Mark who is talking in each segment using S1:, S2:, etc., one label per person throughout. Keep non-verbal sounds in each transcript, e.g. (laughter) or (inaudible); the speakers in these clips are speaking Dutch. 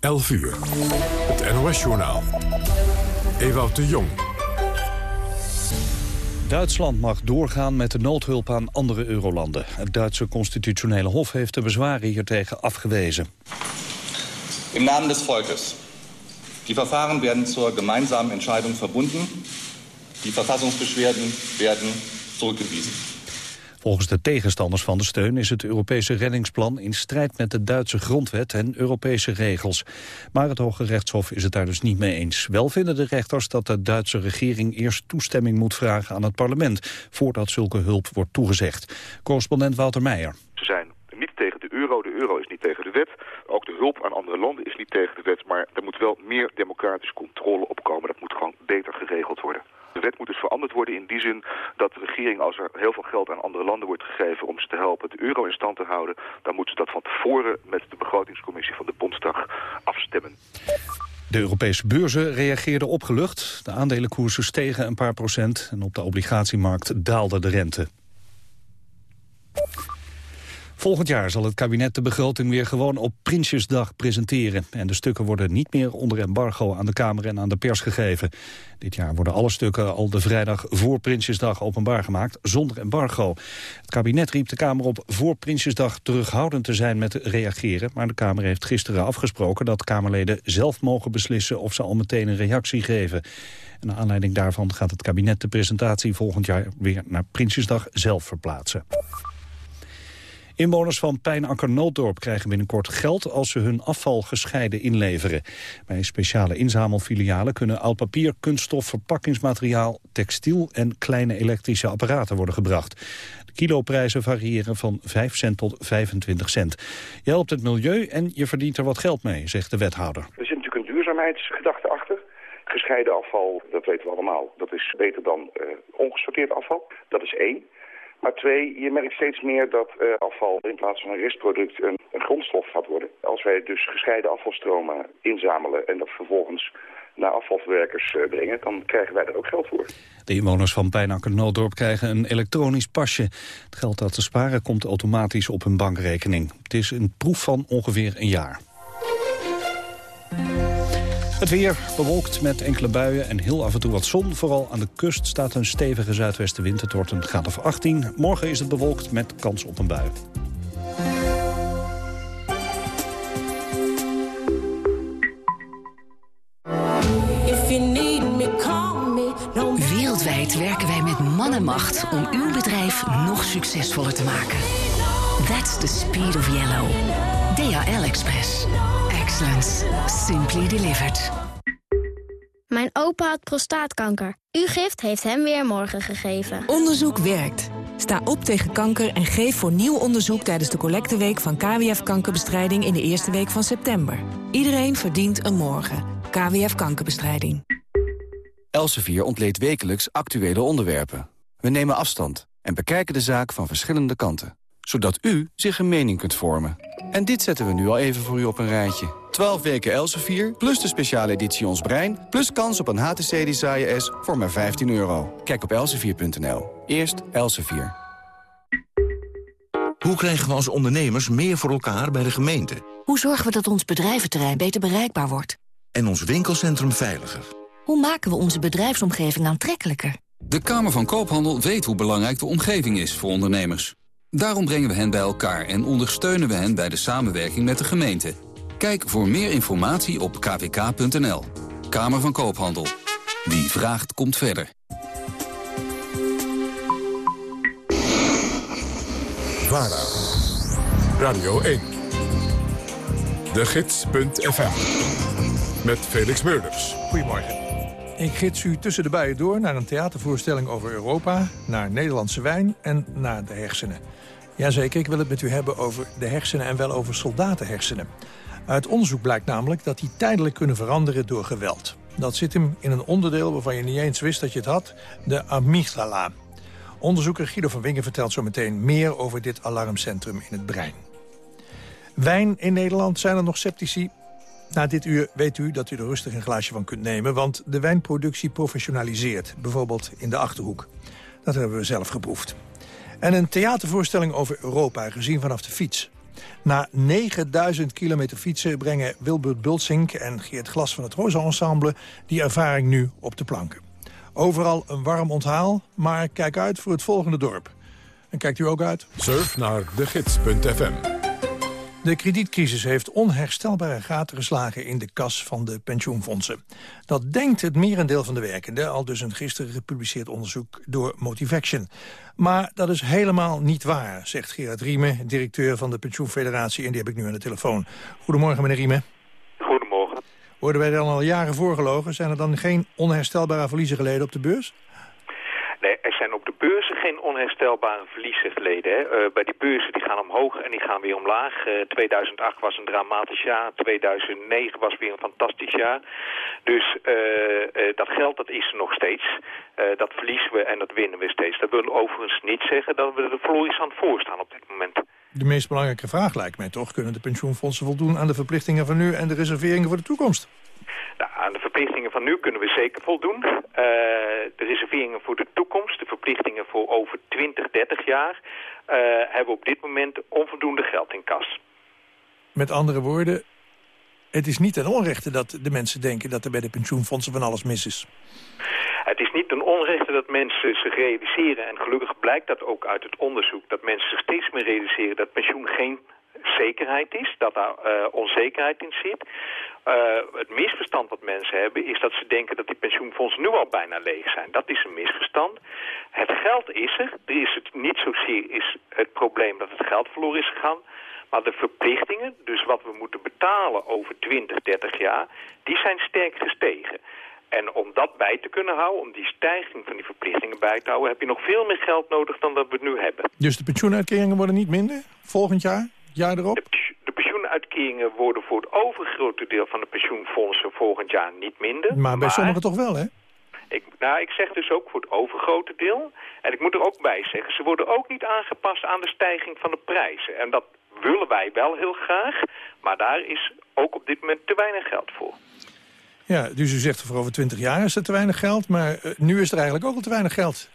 S1: 11 uur. Het NOS-journaal. Ewout de Jong.
S2: Duitsland mag doorgaan met de noodhulp aan andere eurolanden. Het Duitse constitutionele hof heeft de bezwaren hiertegen afgewezen.
S3: Im Namen des Volkes. Die Verfahren werden zur gemeinsamen Entscheidung verbunden. Die Verfassungsbeschwerden werden zurückgewiesen.
S2: Volgens de tegenstanders van de steun is het Europese reddingsplan in strijd met de Duitse grondwet en Europese regels. Maar het Hoge Rechtshof is het daar dus niet mee eens. Wel vinden de rechters dat de Duitse regering eerst toestemming moet vragen aan het parlement voordat zulke hulp wordt toegezegd. Correspondent Wouter Meijer.
S4: Ze zijn niet tegen de euro, de euro is niet tegen de wet. Ook de hulp aan andere landen is niet tegen de wet, maar er moet wel meer democratische controle opkomen. Dat moet gewoon beter geregeld worden. De wet moet dus veranderd worden in die zin dat de regering, als er heel veel geld aan andere landen wordt gegeven om ze te helpen de euro in stand te houden, dan moeten ze dat van tevoren met de begrotingscommissie van de Bondsdag afstemmen.
S2: De Europese beurzen reageerden opgelucht. De aandelenkoersen stegen een paar procent en op de obligatiemarkt daalde de rente. Volgend jaar zal het kabinet de begroting weer gewoon op Prinsjesdag presenteren. En de stukken worden niet meer onder embargo aan de Kamer en aan de pers gegeven. Dit jaar worden alle stukken al de vrijdag voor Prinsjesdag openbaar gemaakt, zonder embargo. Het kabinet riep de Kamer op voor Prinsjesdag terughoudend te zijn met reageren. Maar de Kamer heeft gisteren afgesproken dat Kamerleden zelf mogen beslissen of ze al meteen een reactie geven. En naar aanleiding daarvan gaat het kabinet de presentatie volgend jaar weer naar Prinsjesdag zelf verplaatsen. Inwoners van Pijnakker Nooddorp krijgen binnenkort geld als ze hun afval gescheiden inleveren. Bij speciale inzamelfilialen kunnen oud papier, kunststof, verpakkingsmateriaal, textiel en kleine elektrische apparaten worden gebracht. De kiloprijzen variëren van 5 cent tot 25 cent. Je helpt het milieu en je verdient er wat geld mee, zegt de wethouder.
S5: Er zit natuurlijk een duurzaamheidsgedachte achter. Gescheiden afval, dat weten we allemaal, dat is beter dan uh, ongesorteerd afval. Dat is één. Maar twee, je merkt steeds meer dat uh, afval in plaats van een restproduct een, een, grondstof gaat worden. Als wij dus gescheiden afvalstromen inzamelen en dat vervolgens naar afvalverwerkers uh, brengen, dan krijgen wij daar ook geld voor.
S2: De inwoners van Pijnakker Nooddorp krijgen een elektronisch pasje. Het geld dat ze sparen komt automatisch op hun bankrekening. Het is een proef van ongeveer een jaar. Het weer bewolkt met enkele buien en heel af en toe wat zon. Vooral aan de kust staat een stevige zuidwestenwind. Het wordt een graad of 18. Morgen is het bewolkt met kans op een bui.
S6: Wereldwijd werken wij met man en macht om uw bedrijf nog succesvoller te maken. That's the speed of yellow. DHL Express. Excellence. Simply delivered.
S7: Mijn opa had prostaatkanker. Uw gift heeft hem weer morgen gegeven.
S8: Onderzoek werkt. Sta op tegen kanker en geef voor nieuw onderzoek tijdens de collecteweek van KWF Kankerbestrijding in de eerste week van september. Iedereen verdient een morgen. KWF Kankerbestrijding.
S9: Elsevier ontleedt wekelijks actuele onderwerpen. We nemen afstand en bekijken de zaak van verschillende kanten. Zodat u zich een mening kunt vormen. En dit zetten we nu al even voor u op een rijtje. 12 weken Elsevier, plus de speciale editie Ons Brein... plus kans op een HTC Desire S voor maar 15 euro. Kijk op elsevier.nl. Eerst Elsevier.
S10: Hoe krijgen we als ondernemers meer voor elkaar bij de gemeente?
S6: Hoe zorgen we dat ons bedrijventerrein beter bereikbaar wordt?
S10: En ons winkelcentrum veiliger?
S6: Hoe maken we onze bedrijfsomgeving aantrekkelijker?
S11: De Kamer van Koophandel weet hoe belangrijk de omgeving is voor ondernemers. Daarom brengen we hen bij elkaar en ondersteunen we hen bij de samenwerking met de gemeente. Kijk voor meer informatie op kvk.nl. Kamer van Koophandel. Wie vraagt, komt verder.
S1: VARA. Radio 1. De Gids.fm. Met Felix Meurders.
S12: Goedemorgen. Ik gids u tussen de buien door naar een theatervoorstelling over Europa... naar Nederlandse wijn en naar de hersenen. Jazeker, ik wil het met u hebben over de hersenen en wel over soldatenhersenen. Uit onderzoek blijkt namelijk dat die tijdelijk kunnen veranderen door geweld. Dat zit hem in een onderdeel waarvan je niet eens wist dat je het had, de amygdala. Onderzoeker Guido van Wingen vertelt zo meteen meer over dit alarmcentrum in het brein. Wijn in Nederland, zijn er nog sceptici? Na dit uur weet u dat u er rustig een glaasje van kunt nemen... want de wijnproductie professionaliseert, bijvoorbeeld in de Achterhoek. Dat hebben we zelf geproefd. En een theatervoorstelling over Europa, gezien vanaf de fiets. Na 9000 kilometer fietsen brengen Wilbert Bulsink en Geert Glas van het Rosa Ensemble... die ervaring nu op de planken. Overal een warm onthaal, maar kijk uit voor het volgende dorp. En kijkt u ook uit?
S1: Surf naar degids.fm.
S12: De kredietcrisis heeft onherstelbare gaten geslagen in de kas van de pensioenfondsen. Dat denkt het merendeel van de werkenden, al dus een gisteren gepubliceerd onderzoek door Motivaction. Maar dat is helemaal niet waar, zegt Gerard Riemen, directeur van de Pensioenfederatie, en die heb ik nu aan de telefoon. Goedemorgen, meneer Riemen.
S13: Goedemorgen.
S12: Worden wij dan al jaren voorgelogen? Zijn er dan geen onherstelbare verliezen geleden op de beurs?
S13: Er zijn op de beurzen geen onherstelbare verliezen geleden. Hè. Uh, bij die beurzen die gaan omhoog en die gaan weer omlaag. Uh, 2008 was een dramatisch jaar. 2009 was weer een fantastisch jaar. Dus uh, dat geld dat is er nog steeds. dat verliezen we en dat winnen we steeds. Dat wil overigens niet zeggen dat we er florissant voor staan op dit moment.
S12: De meest belangrijke vraag lijkt mij toch... kunnen de pensioenfondsen voldoen aan de verplichtingen van nu... en de reserveringen voor de toekomst?
S13: Nou, aan de verplichtingen van nu kunnen we zeker voldoen. Uh, de reserveringen voor de toekomst, de verplichtingen voor over 20, 30 jaar... Uh, hebben op dit moment onvoldoende geld in kas.
S12: Met andere woorden, het is niet ten onrechte dat de mensen denken... dat er bij de pensioenfondsen van alles mis is.
S13: Het is niet ten onrechte dat mensen zich realiseren... en gelukkig blijkt dat ook uit het onderzoek... dat mensen zich steeds meer realiseren dat pensioen geen zekerheid is, dat daar uh, onzekerheid in zit. Uh, het misverstand wat mensen hebben is dat ze denken dat die pensioenfondsen nu al bijna leeg zijn. Dat is een misverstand. Het geld is er. Er is het niet zozeer is het probleem dat het geld verloren is gegaan. Maar de verplichtingen, dus wat we moeten betalen over 20, 30 jaar, die zijn sterk gestegen. En om dat bij te kunnen houden, om die stijging van die verplichtingen bij te houden... heb je nog veel meer geld nodig dan dat we nu hebben.
S12: Dus de pensioenuitkeringen worden niet minder volgend jaar? Jaar erop?
S13: De, de, pensioenuitkeringen worden voor het overgrote deel van de pensioenfondsen volgend jaar niet minder.
S12: Maar bij sommigen toch wel, hè?
S13: Ik, nou, ik zeg dus ook voor het overgrote deel. En ik moet er ook bij zeggen, ze worden ook niet aangepast aan de stijging van de prijzen. En dat willen wij wel heel graag, maar daar is ook op dit moment te weinig geld voor.
S12: Ja, dus u zegt voor over 20 jaar is er te weinig geld, maar uh, nu is er eigenlijk ook al te weinig geld.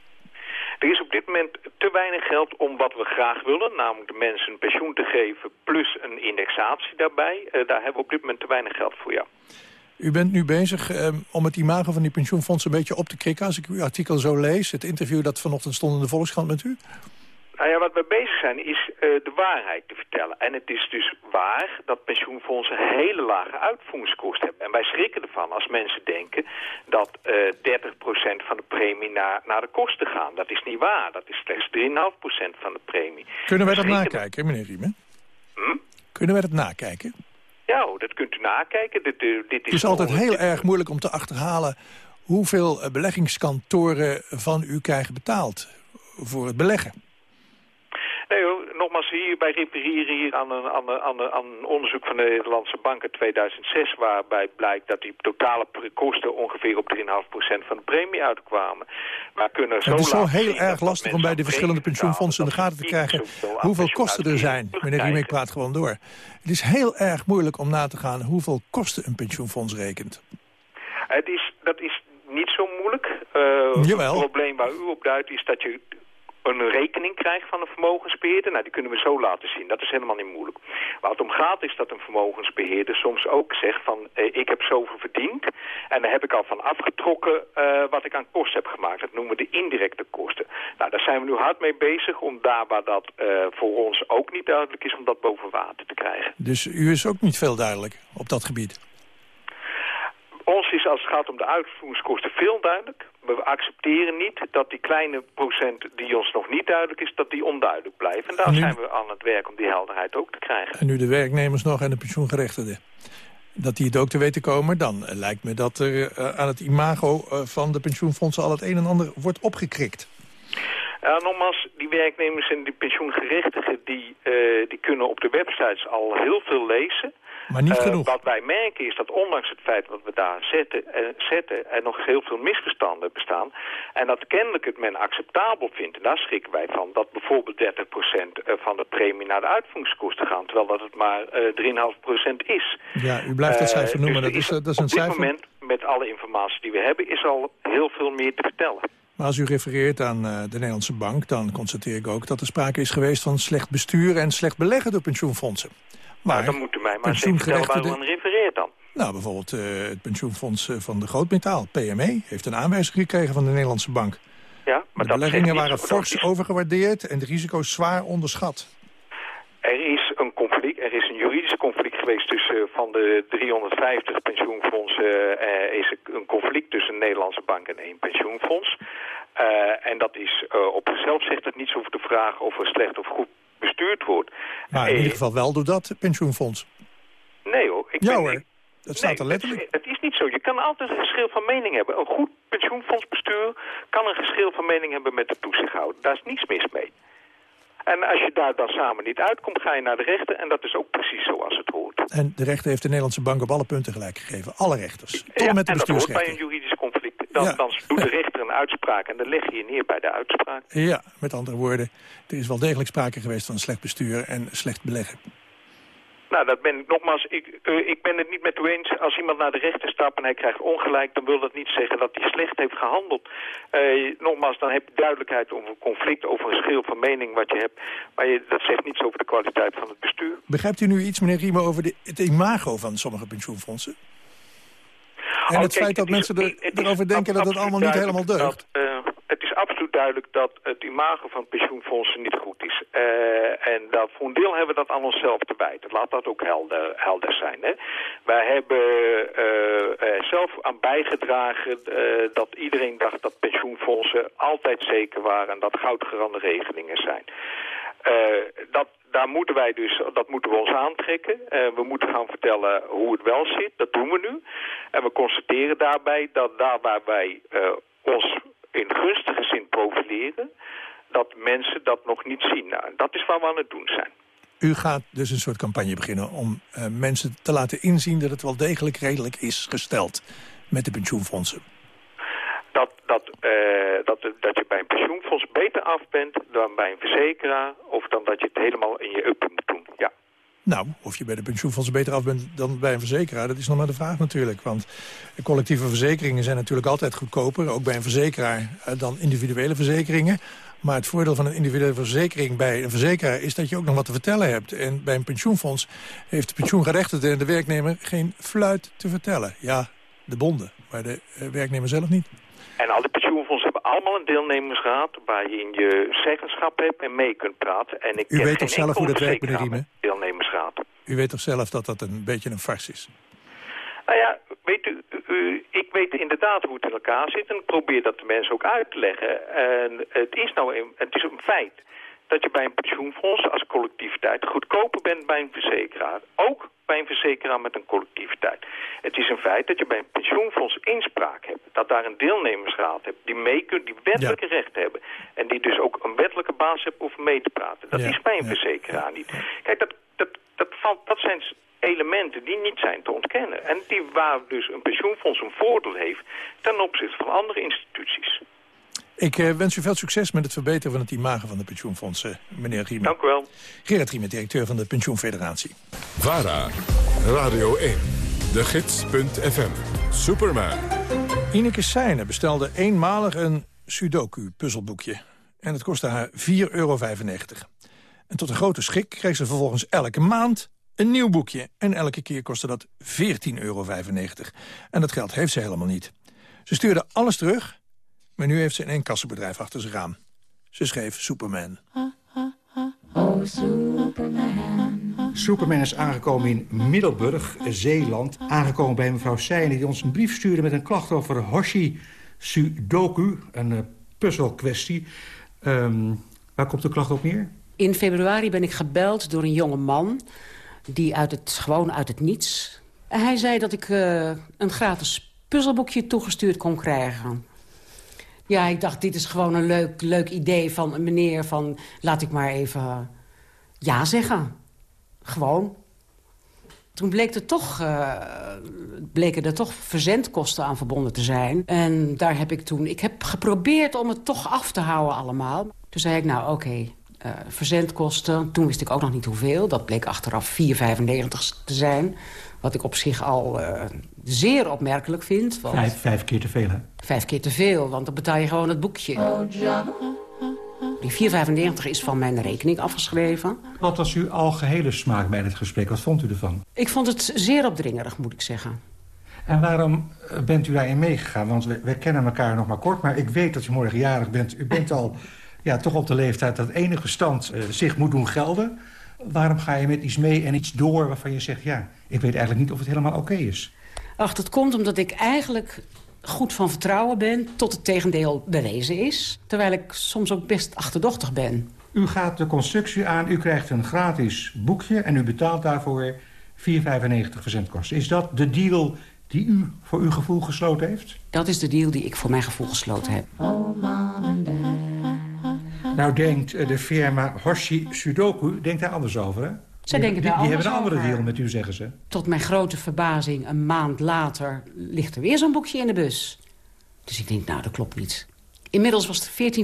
S13: Er is op dit moment te weinig geld om wat we graag willen, namelijk de mensen een pensioen te geven plus een indexatie daarbij. Uh, daar hebben we op dit moment te weinig geld voor, ja.
S12: U bent nu bezig um, om het imago van die pensioenfondsen een beetje op te krikken. Als ik uw artikel zo lees, het interview dat vanochtend stond in de Volkskrant met u.
S13: Nou ja, wat we bezig zijn is uh, de waarheid te vertellen. En het is dus waar dat pensioenfondsen hele lage uitvoeringskosten hebben. En wij schrikken ervan als mensen denken dat uh, 30% van de premie naar, naar de kosten gaan. Dat is niet waar. Dat is slechts 3,5% van de premie.
S12: Kunnen wij dat nakijken, meneer Riemen?
S13: Hm?
S12: Kunnen wij dat nakijken?
S13: Ja, dat kunt u nakijken. Dit, uh, dit is
S12: het is altijd heel erg moeilijk om te achterhalen... hoeveel beleggingskantoren van u krijgen betaald voor het beleggen.
S13: Nee nogmaals, hier, wij refereren hier aan een, aan, een, aan, een, aan een onderzoek van de Nederlandse Bank in 2006... waarbij blijkt dat die totale kosten ongeveer op 3,5% van de premie uitkwamen. Maar kunnen zo
S12: het is zo heel erg lastig om bij de verschillende pensioenfondsen in de gaten te krijgen... hoeveel kosten er zijn. Meneer Riemek praat gewoon door. Het is heel erg moeilijk om na te gaan hoeveel kosten een pensioenfonds rekent.
S13: Het is, dat is niet zo moeilijk. Uh. Het probleem waar u op duidt is dat je een rekening krijgt van een vermogensbeheerder. Nou, die kunnen we zo laten zien. Dat is helemaal niet moeilijk. Waar het om gaat is dat een vermogensbeheerder soms ook zegt van... Eh, ik heb zoveel verdiend en daar heb ik al van afgetrokken uh, wat ik aan kosten heb gemaakt. Dat noemen we de indirecte kosten. Nou, daar zijn we nu hard mee bezig om daar waar dat uh, voor ons ook niet duidelijk is... om dat boven water te krijgen.
S12: Dus u is ook niet veel duidelijk op dat gebied?
S13: Ons is als het gaat om de uitvoeringskosten veel duidelijk. We accepteren niet dat die kleine procent die ons nog niet duidelijk is, dat die onduidelijk blijven. En daar
S12: nu...
S13: zijn we aan het werk om die helderheid ook te krijgen.
S12: En nu de werknemers nog en de pensioengerechtigden. Dat die het ook te weten komen, dan lijkt me dat er uh, aan het imago uh, van de pensioenfondsen al het een en ander wordt opgekrikt.
S13: Ja, nogmaals, die werknemers en die pensioengerechtigen... Die, uh, die kunnen op de websites al heel veel lezen.
S12: Maar niet genoeg.
S13: Uh, wat wij merken is dat ondanks het feit dat we daar zetten, uh, zetten... er nog heel veel misverstanden bestaan. En dat kennelijk het men acceptabel vindt. En daar schrikken wij van. Dat bijvoorbeeld 30% van de premie naar de uitvoeringskosten gaan. Terwijl dat het maar 3,5% is.
S12: Ja, u blijft dat cijfer noemen.
S13: Dus
S12: dat is, dat is
S13: op
S12: een cijfer...
S13: dit moment, met alle informatie die we hebben... is al heel veel meer te vertellen.
S12: Maar als u refereert aan de Nederlandse Bank... dan constateer ik ook dat er sprake is geweest van slecht bestuur... en slecht beleggen door pensioenfondsen.
S13: Maar dan moet u mij maar eens vertellen waar u aan refereert dan.
S12: Nou, bijvoorbeeld uh, het pensioenfonds van de grootmetaal, PME... heeft een aanwijzing gekregen van de Nederlandse Bank.
S13: Ja, maar
S12: de beleggingen waren fors overgewaardeerd en de risico's zwaar onderschat.
S13: Er is een conflict, er is een juridisch conflict geweest tussen eh, van de 350 pensioenfondsen. Uh, is een conflict tussen een Nederlandse bank en één pensioenfonds. Uh, en dat is op zichzelf zegt het niets over de vraag of er slecht of goed bestuurd wordt.
S12: Maar in ieder geval wel door dat pensioenfonds.
S13: Nee hoor. Ik
S12: ja hoor. Dat staat er letterlijk.
S13: Het is, niet zo. Je kan altijd een geschil van mening hebben. Een goed pensioenfondsbestuur kan een geschil van mening hebben met de toezichthouder. Daar is niets mis mee. En als je daar dan samen niet uitkomt, ga je naar de rechter. En dat is ook precies zoals het hoort.
S12: En de rechter heeft de Nederlandse bank op alle punten gelijk gegeven. Alle rechters. Tot
S13: ja,
S12: met de
S13: en dat hoort bij een juridisch conflict. Dan, ja. dan doet de rechter een uitspraak en dan leg je je neer bij de uitspraak.
S12: Ja, met andere woorden. Er is wel degelijk sprake geweest van slecht bestuur en slecht beleggen.
S13: Nou, dat ben ik nogmaals, ik, uh, ik ben het niet met u eens. Als iemand naar de rechter stapt en hij krijgt ongelijk, dan wil dat niet zeggen dat hij slecht heeft gehandeld. Uh, nogmaals, dan heb je duidelijkheid over een conflict, over een schil van mening wat je hebt. Maar je, dat zegt niets over de kwaliteit van het bestuur.
S12: Begrijpt u nu iets, meneer Riemen, over de, het imago van sommige pensioenfondsen? En oh, het feit dat mensen er, erover denken dat het allemaal niet helemaal deugt?
S13: Dat, uh, het is absoluut duidelijk dat het imago van pensioenfondsen niet goed is. Uh, en dat, voor een deel hebben we dat aan onszelf te wijten. Laat dat ook helder, helder zijn. Hè? Wij hebben uh, zelf aan bijgedragen dat iedereen dacht dat pensioenfondsen altijd zeker waren... en dat goudgerande regelingen zijn. Dat, daar moeten wij dus, dat moeten we ons aantrekken. Uh, we moeten gaan vertellen hoe het wel zit. Dat doen we nu. En we constateren daarbij dat daar waar wij uh, ons in gunstige zin profileren... dat mensen dat nog niet zien. Nou, dat is waar we aan het doen zijn.
S12: U gaat dus een soort campagne beginnen om uh, mensen te laten inzien... dat het wel degelijk redelijk is gesteld met de pensioenfondsen.
S13: Dat, dat, uh, dat, dat je bij een pensioenfonds beter af bent dan bij een verzekeraar... of dan dat je het helemaal in je up moet doen, ja.
S12: Nou, of je bij de pensioenfondsen beter af bent dan bij een verzekeraar... dat is nog maar de vraag natuurlijk. Want collectieve verzekeringen zijn natuurlijk altijd goedkoper... ook bij een verzekeraar eh, dan individuele verzekeringen. Maar het voordeel van een individuele verzekering bij een verzekeraar... is dat je ook nog wat te vertellen hebt. En bij een pensioenfonds heeft de pensioengerechtigde en de werknemer... geen fluit te vertellen. Ja, de bonden, maar de eh, werknemer zelf niet.
S13: En al die pensioenfondsen hebben allemaal een deelnemersraad... waar je in je zeggenschap hebt en mee kunt praten. En ik
S12: U weet toch zelf hoe dat werkt, meneer Riemen?
S13: Deelnemersraad.
S12: U weet toch zelf dat dat een beetje een farce is?
S13: Nou ja, weet u, u, ik weet inderdaad hoe het in elkaar zit... en ik probeer dat de mensen ook uit te leggen. En het is nou een, het is een feit dat je bij een pensioenfonds als collectiviteit goedkoper bent bij een verzekeraar. Ook bij een verzekeraar met een collectiviteit. Het is een feit dat je bij een pensioenfonds inspraak hebt. Dat daar een deelnemersraad hebt die mee kunt, die wettelijke ja. rechten hebben. En die dus ook een wettelijke baas hebben om mee te praten. Dat ja. is bij een ja. verzekeraar niet. Kijk, dat, dat, dat, valt, dat zijn elementen die niet zijn te ontkennen. En die waar dus een pensioenfonds een voordeel heeft ten opzichte van andere instituties.
S12: Ik uh, wens u veel succes met het verbeteren van het imago van de pensioenfondsen, meneer Riemen.
S13: Dank u wel.
S12: Gerard Riemen, directeur van de Pensioenfederatie.
S1: VARA, Radio 1, de gids.fm, Superman.
S12: Ineke Seijnen bestelde eenmalig een Sudoku-puzzelboekje. En het kostte haar 4,95 euro. En tot een grote schik kreeg ze vervolgens elke maand een nieuw boekje. En elke keer kostte dat 14,95 euro. En dat geld heeft ze helemaal niet. Ze stuurde alles terug maar nu heeft ze een kassenbedrijf achter zich aan. Ze schreef Superman. Oh,
S14: Superman. Superman is aangekomen in Middelburg, Zeeland. Aangekomen bij mevrouw Seijnen die ons een brief stuurde met een klacht over Hoshi Sudoku. Een uh, puzzelkwestie. Um, waar komt de klacht op neer?
S15: In februari ben ik gebeld door een jonge man... die uit het, gewoon uit het niets... Hij zei dat ik uh, een gratis puzzelboekje toegestuurd kon krijgen. Ja, ik dacht, dit is gewoon een leuk, leuk idee van een meneer van... laat ik maar even ja zeggen. Gewoon. Toen bleek er toch, uh, bleken er toch verzendkosten aan verbonden te zijn. En daar heb ik toen... Ik heb geprobeerd om het toch af te houden allemaal. Toen zei ik, nou oké, uh, verzendkosten. Toen wist ik ook nog niet hoeveel. Dat bleek achteraf 4,95 te zijn. Wat ik op zich al zeer opmerkelijk vind.
S14: Want... Vijf, vijf, keer te veel, hè?
S15: Vijf keer te veel, want dan betaal je gewoon het boekje. Die 4,95 is van mijn rekening afgeschreven.
S14: Wat was uw algehele smaak bij het gesprek? Wat vond u ervan?
S15: Ik vond het zeer opdringerig, moet ik zeggen.
S14: En waarom eh, bent u daarin meegegaan? Want we, we, kennen elkaar nog maar kort, maar ik weet dat u morgen jarig bent. U bent al (laughs) ja, toch op de leeftijd dat enige stand uh, zich moet doen gelden. Waarom ga je met iets mee en iets door waarvan je zegt... ja, ik weet eigenlijk niet of het helemaal oké is?
S15: Ach, dat komt omdat ik eigenlijk goed van vertrouwen ben... tot het tegendeel bewezen is. Terwijl ik soms ook best achterdochtig ben.
S14: U gaat de constructie aan, u krijgt een gratis boekje... en u betaalt daarvoor 4,95 verzendkosten. Is dat de deal die u voor uw gevoel gesloten heeft?
S15: Dat is de deal die ik voor mijn gevoel gesloten heb.
S14: Nou denkt de firma Hoshi Sudoku denkt daar anders over, hè?
S15: Zij denken
S14: die, die hebben een andere deal met u, zeggen ze.
S15: Tot mijn grote verbazing, een maand later... ligt er weer zo'n boekje in de bus. Dus ik denk, nou, dat klopt niet. Inmiddels was het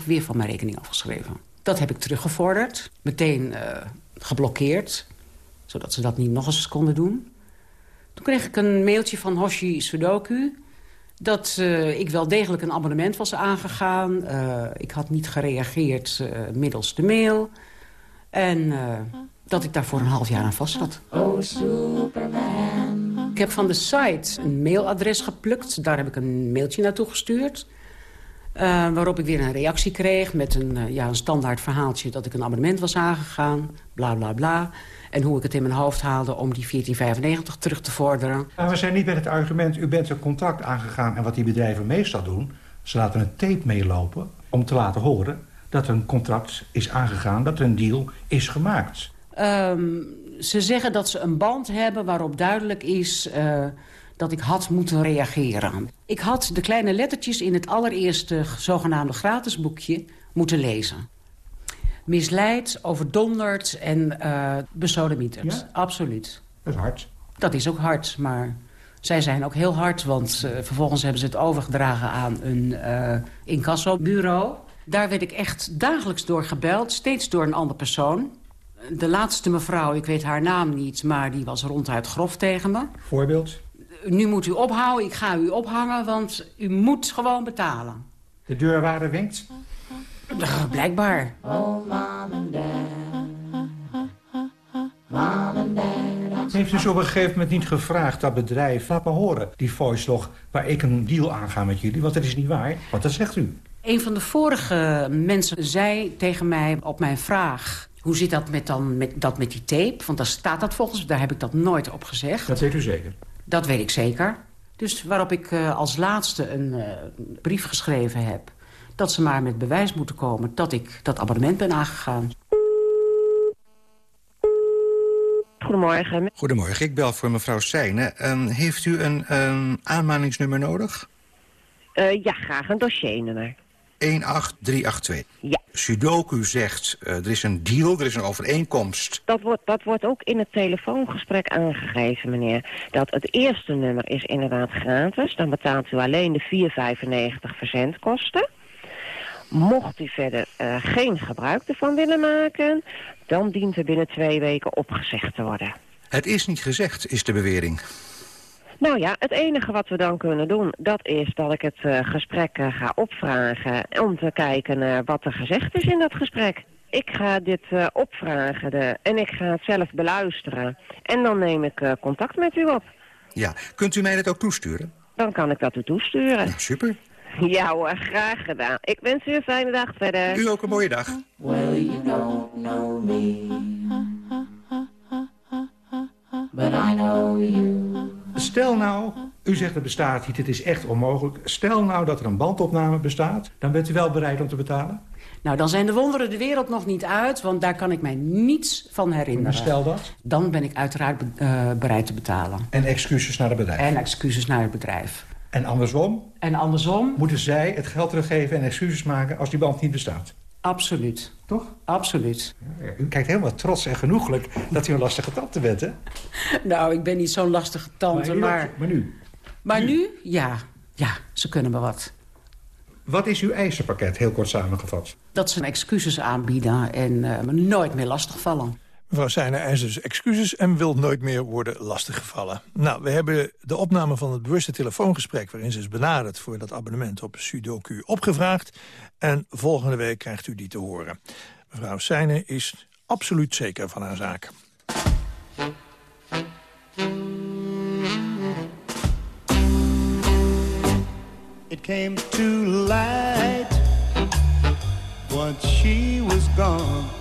S15: 14,95 weer van mijn rekening afgeschreven. Dat heb ik teruggevorderd. Meteen uh, geblokkeerd. Zodat ze dat niet nog eens konden doen. Toen kreeg ik een mailtje van Hoshi Sudoku... dat uh, ik wel degelijk een abonnement was aangegaan. Uh, ik had niet gereageerd uh, middels de mail. En dat ik daar voor een half jaar aan vast zat. Oh, Superman. Ik heb van de site een mailadres geplukt. Daar heb ik een mailtje naartoe gestuurd. Uh, waarop ik weer een reactie kreeg met een, uh, ja, een standaard verhaaltje... dat ik een abonnement was aangegaan, bla bla bla. En hoe ik het in mijn hoofd haalde om die 1495 terug te vorderen.
S14: Maar we zijn niet met het argument, u bent een contract aangegaan... en wat die bedrijven meestal doen, ze laten een tape meelopen... om te laten horen dat een contract is aangegaan, dat een deal is gemaakt.
S15: Um, ze zeggen dat ze een band hebben waarop duidelijk is... Uh, dat ik had moeten reageren. Ik had de kleine lettertjes in het allereerste zogenaamde gratis boekje moeten lezen. Misleid, overdonderd en uh, besodemieterd. Ja? Absoluut.
S14: Dat is hard.
S15: Dat is ook hard, maar zij zijn ook heel hard... want uh, vervolgens hebben ze het overgedragen aan een uh, incassobureau. Daar werd ik echt dagelijks door gebeld, steeds door een andere persoon. De laatste mevrouw, ik weet haar naam niet... maar die was ronduit grof tegen me.
S14: Voorbeeld?
S15: Nu moet u ophouden, ik ga u ophangen, want u moet gewoon betalen.
S14: De deurwaarder winkt?
S15: Uh, blijkbaar.
S14: Oh, Heeft u zo op een gegeven moment niet gevraagd dat bedrijf... laat me horen, die voice log, waar ik een deal aanga met jullie? Want dat is niet waar, want dat zegt u.
S15: Een van de vorige mensen zei tegen mij op mijn vraag... Hoe zit dat met, dan, met, dat met die tape? Want daar staat dat volgens, daar heb ik dat nooit op gezegd.
S14: Dat weet u zeker?
S15: Dat weet ik zeker. Dus waarop ik uh, als laatste een uh, brief geschreven heb... dat ze maar met bewijs moeten komen dat ik dat abonnement ben aangegaan.
S16: Goedemorgen.
S10: Goedemorgen, ik bel voor mevrouw Seijnen. Uh, heeft u een, een aanmaningsnummer nodig?
S16: Uh, ja, graag een dossiernummer.
S10: 18382.
S16: Ja.
S10: Sudoku zegt, uh, er is een deal, er is een overeenkomst.
S16: Dat wordt, dat wordt ook in het telefoongesprek aangegeven, meneer. Dat het eerste nummer is inderdaad gratis. Dan betaalt u alleen de 4,95 verzendkosten. Mocht u verder uh, geen gebruik ervan willen maken... dan dient er binnen twee weken opgezegd te worden.
S10: Het is niet gezegd, is de bewering.
S16: Nou ja, het enige wat we dan kunnen doen, dat is dat ik het uh, gesprek uh, ga opvragen om te kijken naar wat er gezegd is in dat gesprek. Ik ga dit uh, opvragen de, en ik ga het zelf beluisteren. En dan neem ik contact met u op.
S10: Ja, kunt u mij dat ook toesturen?
S16: Dan kan ik dat u toesturen.
S10: Nou, super.
S16: Ja hoor, graag gedaan. Ik wens u een fijne dag verder.
S10: U ook een mooie dag.
S17: Well, you don't know me. But I know you.
S14: Stel nou, u zegt het bestaat niet, het is echt onmogelijk. Stel nou dat er een bandopname bestaat, dan bent u wel bereid om te betalen?
S15: Nou, dan zijn de wonderen de wereld nog niet uit, want daar kan ik mij niets van herinneren.
S14: Stel dat?
S15: Dan ben ik uiteraard be uh, bereid te betalen.
S14: En excuses naar het bedrijf?
S15: En excuses naar het bedrijf.
S14: En andersom?
S15: En andersom?
S14: Moeten zij het geld teruggeven en excuses maken als die band niet bestaat?
S15: Absoluut.
S14: Toch?
S15: Absoluut.
S14: Ja, u kijkt helemaal trots en genoeglijk dat u een lastige tante bent, hè? (laughs)
S15: nou, ik ben niet zo'n lastige tante, maar...
S14: Maar, maar nu?
S15: Maar nu? nu? Ja. Ja, ze kunnen me wat.
S14: Wat is uw eisenpakket, heel kort samengevat?
S15: Dat ze excuses aanbieden en uh, me nooit meer lastigvallen.
S12: Mevrouw Seijner eist dus excuses en wil nooit meer worden lastiggevallen. Nou, we hebben de opname van het bewuste telefoongesprek... waarin ze is benaderd voor dat abonnement op Sudoku opgevraagd. En volgende week krijgt u die te horen. Mevrouw Seijner is absoluut zeker van haar zaak.
S18: It came to light once she was gone.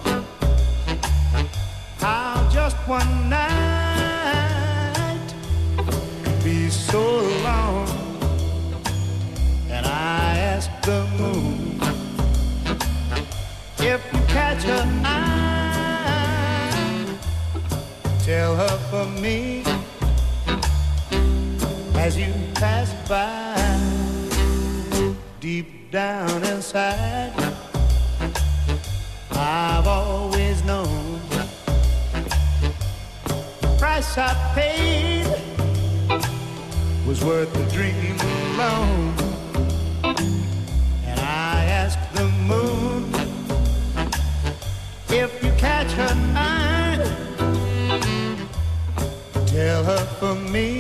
S18: One night could be so long. And I asked the moon if you catch her eye, tell her for me as you pass by deep down inside. I paid was worth the dream alone. And I asked the moon if you catch her eye, tell her for me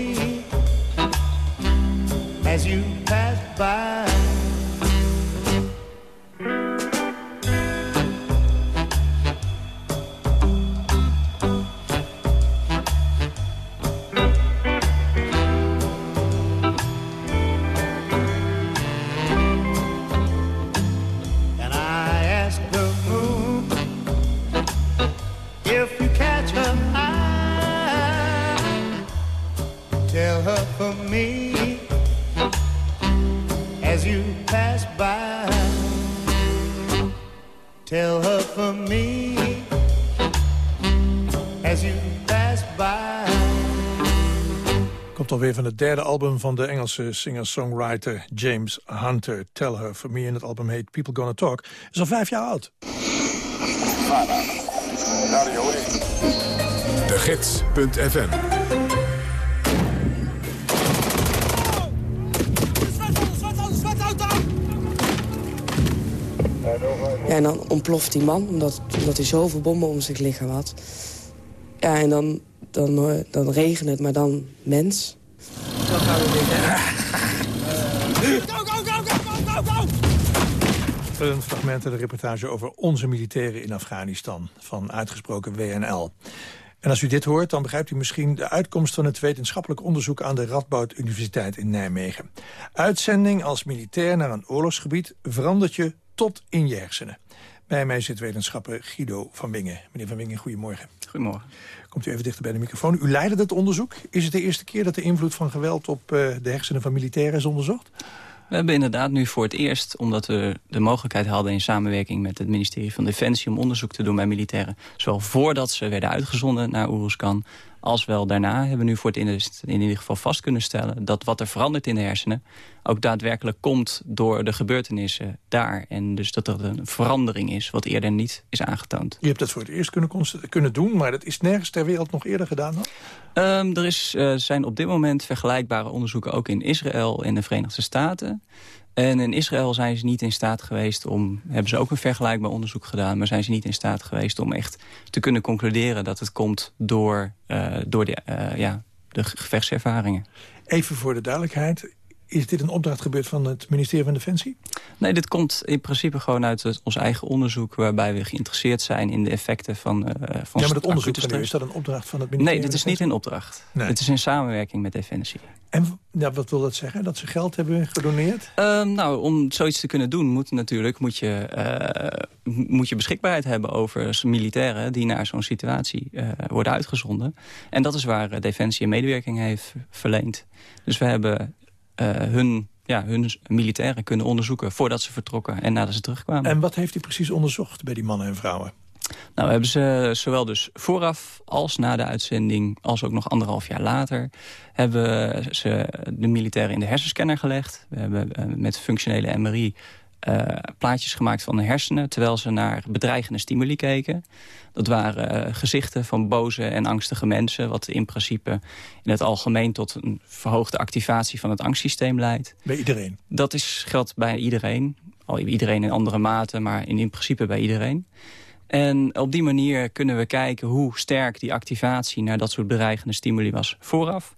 S12: derde album van de Engelse singer-songwriter James Hunter. Tell Her For Me en het album heet People Gonna Talk. Is al vijf jaar oud.
S1: De Gids.fm
S19: Ja, en dan ontploft die man, omdat, omdat hij zoveel bommen om zich liggen had. Ja, en dan, dan, eh, dan regent het, maar dan mens. Dan gaan we weer
S12: Een fragment uit de reportage over onze militairen in Afghanistan... van uitgesproken WNL. En als u dit hoort, dan begrijpt u misschien de uitkomst van het wetenschappelijk onderzoek aan de Radboud Universiteit in Nijmegen. Uitzending als militair naar een oorlogsgebied verandert je tot in je hersenen. Bij mij zit wetenschapper Guido van Wingen. Meneer van Wingen, goedemorgen.
S20: Goedemorgen.
S12: Komt u even dichter bij de microfoon. U leidde het onderzoek. Is het de eerste keer dat de invloed van geweld op eh, de hersenen van militairen is onderzocht?
S20: We hebben inderdaad nu voor het eerst, omdat we de mogelijkheid hadden... in samenwerking met het ministerie van Defensie... om onderzoek te doen bij militairen. Zowel voordat ze werden uitgezonden naar Oeruzkan... als wel daarna hebben we nu voor het eerst in ieder geval vast kunnen stellen... dat wat er verandert in de hersenen ook daadwerkelijk komt door de gebeurtenissen daar. En dus dat er een verandering is, wat eerder niet is aangetoond.
S12: Je hebt dat voor het eerst kunnen, kunnen doen, maar dat is nergens ter wereld nog eerder gedaan dan?
S20: Um, er is, uh, zijn op dit moment vergelijkbare onderzoeken ook in Israël en de Verenigde Staten. En in Israël zijn ze niet in staat geweest om... hebben ze ook een vergelijkbaar onderzoek gedaan... maar zijn ze niet in staat geweest om echt te kunnen concluderen... dat het komt door, uh, door de, uh, ja, de gevechtservaringen.
S12: Even voor de duidelijkheid. Is dit een opdracht gebeurd van het ministerie van Defensie?
S20: Nee, dit komt in principe gewoon uit het, ons eigen onderzoek... waarbij we geïnteresseerd zijn in de effecten van... Uh, van
S12: ja, maar dat onderzoek van u, is dat een opdracht van het ministerie
S20: Nee, dit is niet in opdracht. Nee. Het is in samenwerking met Defensie.
S12: En ja, wat wil dat zeggen? Dat ze geld hebben gedoneerd?
S20: Uh, nou, om zoiets te kunnen doen moet natuurlijk moet je, uh, moet je beschikbaarheid hebben over militairen die naar zo'n situatie uh, worden uitgezonden. En dat is waar Defensie een medewerking heeft verleend. Dus we hebben hun, ja, hun militairen kunnen onderzoeken voordat ze vertrokken en nadat ze terugkwamen.
S12: En wat heeft u precies onderzocht bij die mannen en vrouwen?
S20: Nou, we hebben ze zowel dus vooraf als na de uitzending... als ook nog anderhalf jaar later... hebben ze de militairen in de hersenscanner gelegd. We hebben uh, met functionele MRI uh, plaatjes gemaakt van de hersenen... terwijl ze naar bedreigende stimuli keken. Dat waren uh, gezichten van boze en angstige mensen... wat in principe in het algemeen tot een verhoogde activatie van het angstsysteem leidt.
S12: Bij iedereen?
S20: Dat is, geldt bij iedereen. Al iedereen in andere mate, maar in, in principe bij iedereen. En op die manier kunnen we kijken hoe sterk die activatie... naar dat soort bedreigende stimuli was vooraf.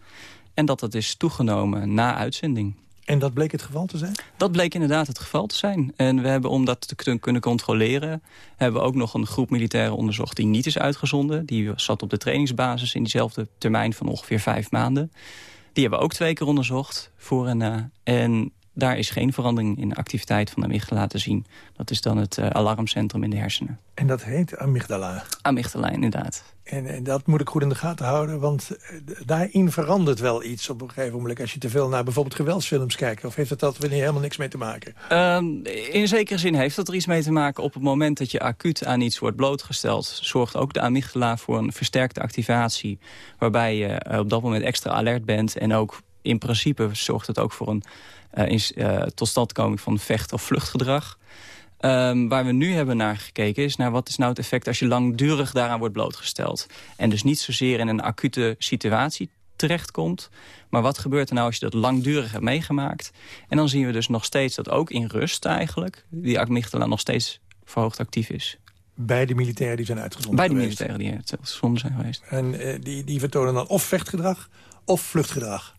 S20: En dat dat is toegenomen na uitzending.
S12: En dat bleek het geval te zijn?
S20: Dat bleek inderdaad het geval te zijn. En we hebben, om dat te kunnen controleren... hebben we ook nog een groep militairen onderzocht die niet is uitgezonden. Die zat op de trainingsbasis in diezelfde termijn van ongeveer vijf maanden. Die hebben we ook twee keer onderzocht, voor en na. En daar is geen verandering in de activiteit van de amygdala te zien. Dat is dan het uh, alarmcentrum in de hersenen.
S12: En dat heet amygdala?
S20: Amygdala, inderdaad.
S12: En, en, dat moet ik goed in de gaten houden, want eh, daarin verandert wel iets op een gegeven moment... als je te veel naar bijvoorbeeld geweldsfilms kijkt. Of heeft het dat weer helemaal niks mee te maken?
S20: Um, in zekere zin heeft dat er iets mee te maken. Op het moment dat je acuut aan iets wordt blootgesteld... zorgt ook de amygdala voor een versterkte activatie... waarbij je eh, op dat moment extra alert bent... en ook in principe zorgt het ook voor een uh, totstandkoming van vecht- of vluchtgedrag. Um, waar we nu hebben naar gekeken is naar wat is nou het effect als je langdurig daaraan wordt blootgesteld. En dus niet zozeer in een acute situatie terechtkomt. Maar wat gebeurt er nou als je dat langdurig hebt meegemaakt? En dan zien we dus nog steeds dat ook in rust eigenlijk... die amygdala nog steeds verhoogd actief is.
S12: Bij de militairen die zijn uitgezonden
S20: Bij de militairen die uitgezonden zijn geweest.
S12: En uh, die, die vertonen dan of vechtgedrag of vluchtgedrag?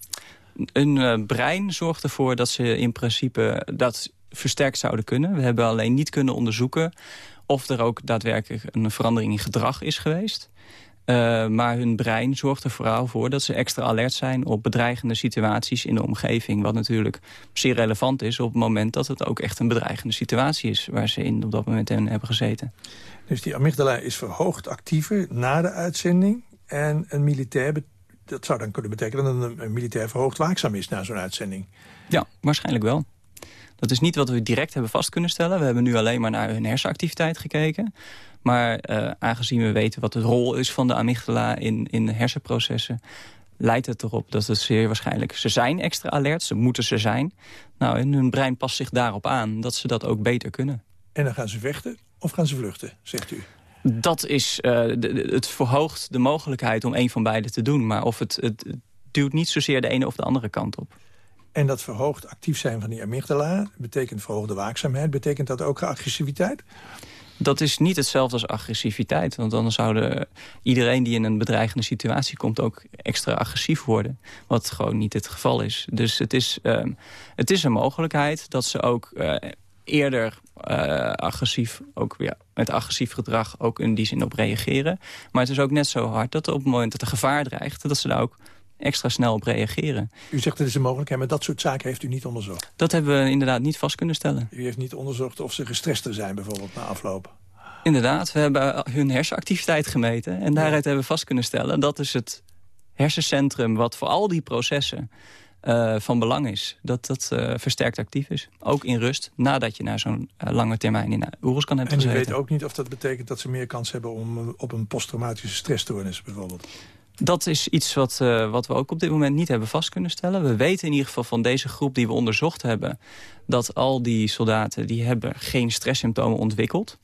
S20: Een uh, brein zorgt ervoor dat ze in principe dat versterkt zouden kunnen. We hebben alleen niet kunnen onderzoeken of er ook daadwerkelijk een verandering in gedrag is geweest. Uh, maar hun brein zorgt er vooral voor dat ze extra alert zijn op bedreigende situaties in de omgeving. Wat natuurlijk zeer relevant is op het moment dat het ook echt een bedreigende situatie is waar ze in op dat moment in hebben gezeten.
S12: Dus die amygdala is verhoogd actiever na de uitzending en een militair dat zou dan kunnen betekenen dat een, militair verhoogd waakzaam is na zo'n uitzending.
S20: Ja, waarschijnlijk wel. Dat is niet wat we direct hebben vast kunnen stellen. We hebben nu alleen maar naar hun hersenactiviteit gekeken. Maar uh, aangezien we weten wat de rol is van de amygdala in, in hersenprocessen... leidt het erop dat het zeer waarschijnlijk... ze zijn extra alert, ze moeten ze zijn. Nou, en hun brein past zich daarop aan dat ze dat ook beter kunnen.
S12: En dan gaan ze vechten of gaan ze vluchten, zegt u?
S20: Dat is, uh, de, het verhoogt de mogelijkheid om een van beide te doen. Maar of het, het, duwt niet zozeer de ene of de andere kant op.
S12: En dat verhoogd actief zijn van die amygdala... betekent verhoogde waakzaamheid. Betekent dat ook agressiviteit?
S20: Dat is niet hetzelfde als agressiviteit. Want dan zou iedereen die in een bedreigende situatie komt... ook extra agressief worden. Wat gewoon niet het geval is. Dus het is, uh, het is een mogelijkheid dat ze ook... Uh, eerder uh, agressief, ook weer met agressief gedrag ook in die zin op reageren. Maar het is ook net zo hard dat op het moment dat er gevaar dreigt... dat ze daar ook extra snel op reageren.
S12: U zegt het is een mogelijkheid, maar dat soort zaken heeft u niet onderzocht?
S20: Dat hebben we inderdaad niet vast kunnen stellen.
S12: U heeft niet onderzocht of ze gestrester zijn bijvoorbeeld na afloop?
S20: Inderdaad, we hebben hun hersenactiviteit gemeten... en daaruit ja. hebben we vast kunnen stellen... dat is het hersencentrum wat voor al die processen uh, van belang is. Dat dat uh, versterkt actief is. Ook in rust, nadat je naar zo'n uh, lange termijn in Oeruzkan hebt
S12: en
S20: gezeten.
S12: En u weet ook niet of dat betekent dat ze meer kans hebben... om op een posttraumatische stressstoornis bijvoorbeeld?
S20: Dat is iets wat, wat we ook op dit moment niet hebben vast kunnen stellen. We weten in ieder geval van deze groep die we onderzocht hebben... dat al die soldaten die hebben geen stresssymptomen ontwikkeld.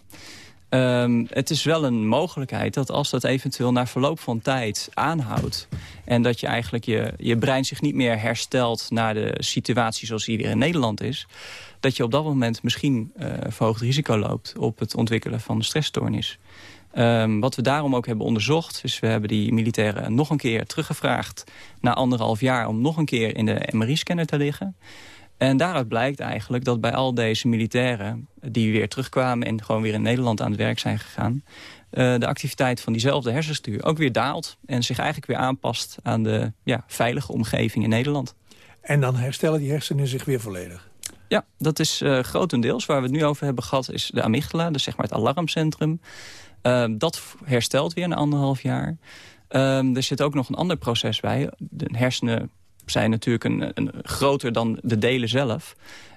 S20: Um, het is wel een mogelijkheid dat als dat eventueel na verloop van tijd aanhoudt... en dat je eigenlijk je, je brein zich niet meer herstelt naar de situatie zoals die weer in Nederland is... dat je op dat moment misschien uh, verhoogd risico loopt op het ontwikkelen van stressstoornis. Um, wat we daarom ook hebben onderzocht... is we hebben die militairen nog een keer teruggevraagd... na anderhalf jaar om nog een keer in de MRI-scanner te liggen. En daaruit blijkt eigenlijk dat bij al deze militairen... die weer terugkwamen en gewoon weer in Nederland aan het werk zijn gegaan... Uh, de activiteit van diezelfde hersenstuur ook weer daalt... en zich eigenlijk weer aanpast aan de ja, veilige omgeving in Nederland.
S12: En dan herstellen die hersenen zich weer volledig?
S20: Ja, dat is uh, grotendeels. Waar we het nu over hebben gehad is de amygdala, dus zeg maar het alarmcentrum... Uh, dat herstelt weer na anderhalf jaar. Uh, er zit ook nog een ander proces bij. De hersenen zijn natuurlijk een, een, groter dan de delen zelf.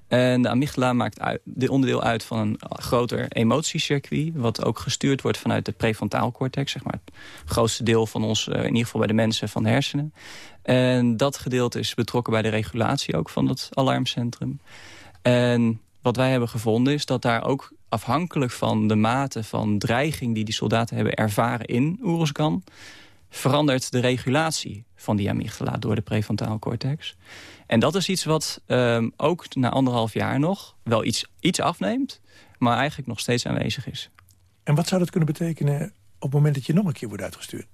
S20: En de amygdala maakt uit, onderdeel uit van een groter emotiecircuit... wat ook gestuurd wordt vanuit de prefrontaal cortex. Zeg maar het grootste deel van ons, uh, in ieder geval bij de mensen, van de hersenen. En dat gedeelte is betrokken bij de regulatie ook van het alarmcentrum. En wat wij hebben gevonden is dat daar ook afhankelijk van de mate van dreiging... die die soldaten hebben ervaren in Oeruzgan... verandert de regulatie van die amygdala door de prefrontaal cortex. En dat is iets wat um, ook na anderhalf jaar nog wel iets, iets afneemt... maar eigenlijk nog steeds aanwezig is.
S12: En wat zou dat kunnen betekenen op het moment dat je nog een keer wordt uitgestuurd?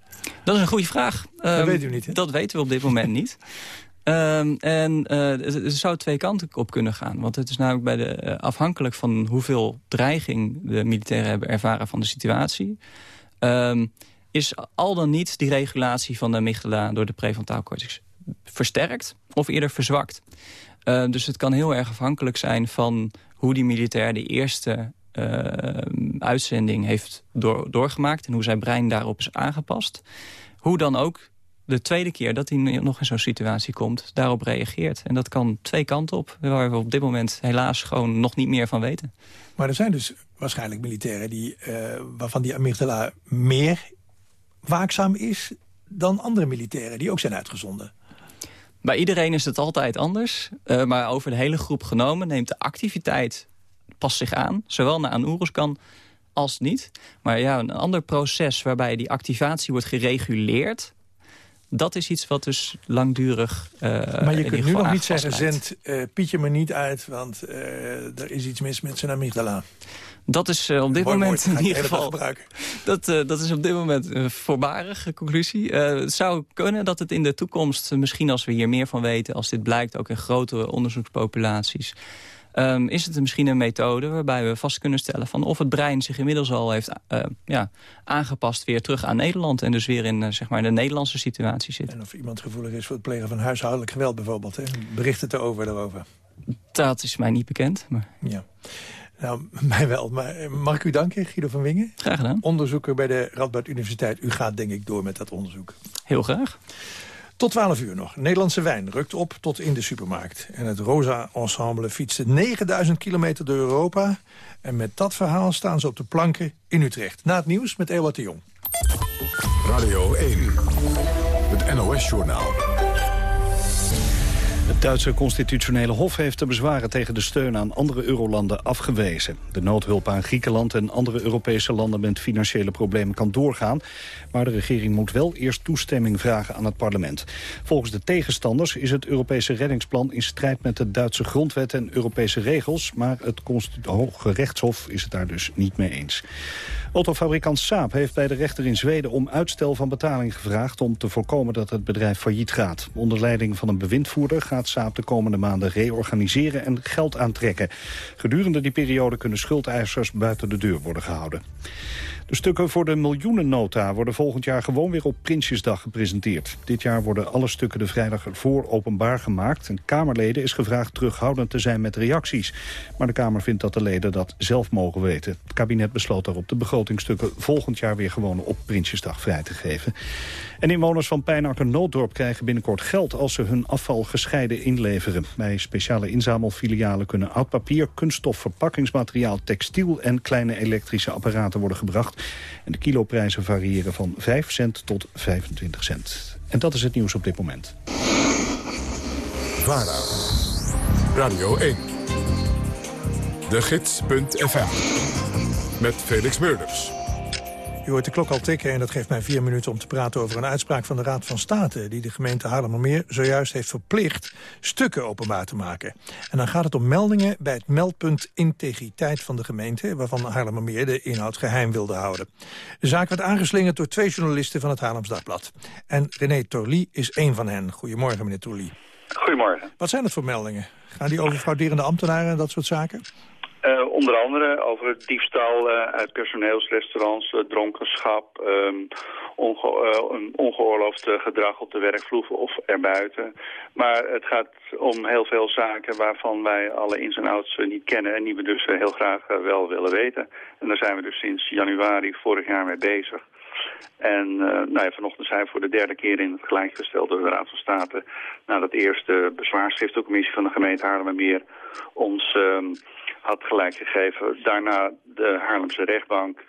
S20: Dat is een goede vraag.
S12: Dat
S20: Um,
S12: weet u niet, hè?
S20: Dat weten we op dit moment niet. Um, (laughs) en uh, het, het zou twee kanten op kunnen gaan. Want het is namelijk bij de, uh, afhankelijk van hoeveel dreiging de militairen hebben ervaren van de situatie. Um, is al dan niet die regulatie van de amygdala door de prefrontaal cortex versterkt of eerder verzwakt. Uh, dus het kan heel erg afhankelijk zijn van hoe die militair de eerste uh, uitzending heeft door, doorgemaakt... en hoe zijn brein daarop is aangepast. Hoe dan ook de tweede keer dat hij nog in zo'n situatie komt, daarop reageert. En dat kan twee kanten op, waar we op dit moment helaas gewoon nog niet meer van weten.
S12: Maar er zijn dus waarschijnlijk militairen die, uh, waarvan die amygdala meer waakzaam is dan andere militairen die ook zijn uitgezonden.
S20: Bij iedereen is het altijd anders. Uh, maar over de hele groep genomen neemt de activiteit past zich aan. Zowel naar aan Oeruzkan als niet. Maar ja, een ander proces waarbij die activatie wordt gereguleerd... dat is iets wat dus langdurig uh,
S12: Maar je kunt nu nog niet zeggen, zend uh, Pietje me niet uit... want er is iets mis met zijn amygdala.
S20: Dat is uh, op dit mooi, moment
S12: mooi,
S20: in ieder geval. Dat, uh, dat is op dit moment een voorbarige conclusie. Uh, het zou kunnen dat het in de toekomst, misschien als we hier meer van weten... als dit blijkt ook in grotere onderzoekspopulaties... Um, is het misschien een methode waarbij we vast kunnen stellen... van of het brein zich inmiddels al heeft ja, aangepast weer terug aan Nederland... en dus weer in, zeg maar de Nederlandse situatie zit.
S12: En of iemand gevoelig is voor het plegen van huishoudelijk geweld bijvoorbeeld. Hè? Berichten te over daarover.
S20: Dat is mij niet bekend. Maar...
S12: Ja. Nou, (laughs) mij wel. Maar mag ik u danken, Guido van Wingen?
S20: Graag gedaan.
S12: Onderzoeker bij de Radboud Universiteit. U gaat denk ik door met dat onderzoek.
S20: Heel graag.
S12: Tot 12 uur nog. Nederlandse wijn rukt op tot in de supermarkt. En het Rosa Ensemble fietste 9000 kilometer door Europa. En met dat verhaal staan ze op de planken in Utrecht. Na het nieuws met Ewout de Jong.
S1: Radio 1. Het NOS-journaal.
S2: Het Duitse constitutionele hof heeft de bezwaren tegen de steun aan andere eurolanden afgewezen. De noodhulp aan Griekenland en andere Europese landen met financiële problemen kan doorgaan. Maar de regering moet wel eerst toestemming vragen aan het parlement. Volgens de tegenstanders is het Europese reddingsplan in strijd met de Duitse grondwet en Europese regels. Maar het Hoge Rechtshof is het daar dus niet mee eens. Autofabrikant Saab heeft bij de rechter in Zweden om uitstel van betaling gevraagd om te voorkomen dat het bedrijf failliet gaat. Onder leiding van een bewindvoerder gaat De komende maanden reorganiseren en geld aantrekken. Gedurende die periode kunnen schuldeisers buiten de deur worden gehouden. De stukken voor de miljoenennota worden volgend jaar gewoon weer op Prinsjesdag gepresenteerd. Dit jaar worden alle stukken de vrijdag ervoor openbaar gemaakt. En Kamerleden is gevraagd terughoudend te zijn met reacties. Maar de Kamer vindt dat de leden dat zelf mogen weten. Het kabinet besloot daarop de begrotingstukken volgend jaar weer gewoon op Prinsjesdag vrij te geven. En inwoners van Pijnakker Nooddorp krijgen binnenkort geld als ze hun afval gescheiden inleveren. Bij speciale inzamelfilialen kunnen oud papier, kunststof, verpakkingsmateriaal, textiel en kleine elektrische apparaten worden gebracht. En de kiloprijzen variëren van 5 cent tot 25 cent. En dat is het nieuws op dit moment.
S1: VARA, Radio 1, de gids.fm, met Felix Meurders.
S12: U hoort de klok al tikken en dat geeft mij vier minuten om te praten over een uitspraak van de Raad van State... die de gemeente Haarlemmermeer zojuist heeft verplicht stukken openbaar te maken. En dan gaat het om meldingen bij het meldpunt integriteit van de gemeente... waarvan Haarlemmermeer de inhoud geheim wilde houden. De zaak werd aangeslingerd door twee journalisten van het Haarlems Dagblad. En René Torly is één van hen. Goedemorgen, meneer Torly.
S21: Goedemorgen.
S12: Wat zijn het voor meldingen? Gaan die over frauderende ambtenaren en dat soort zaken?
S21: Uh, onder andere over diefstal uh, uit personeelsrestaurants, uh, dronkenschap, um, onge ongeoorloofd gedrag op de werkvloer of erbuiten. Maar het gaat om heel veel zaken waarvan wij alle ins en outs niet kennen en die we dus heel graag wel willen weten. En daar zijn we dus sinds januari vorig jaar mee bezig. En nou ja, vanochtend zijn we voor de derde keer in het gelijk gesteld door de Raad van State... na dat eerste bezwaarschrift de commissie van de gemeente Haarlemmermeer ons uh, had gelijk gegeven. Daarna de Haarlemse rechtbank,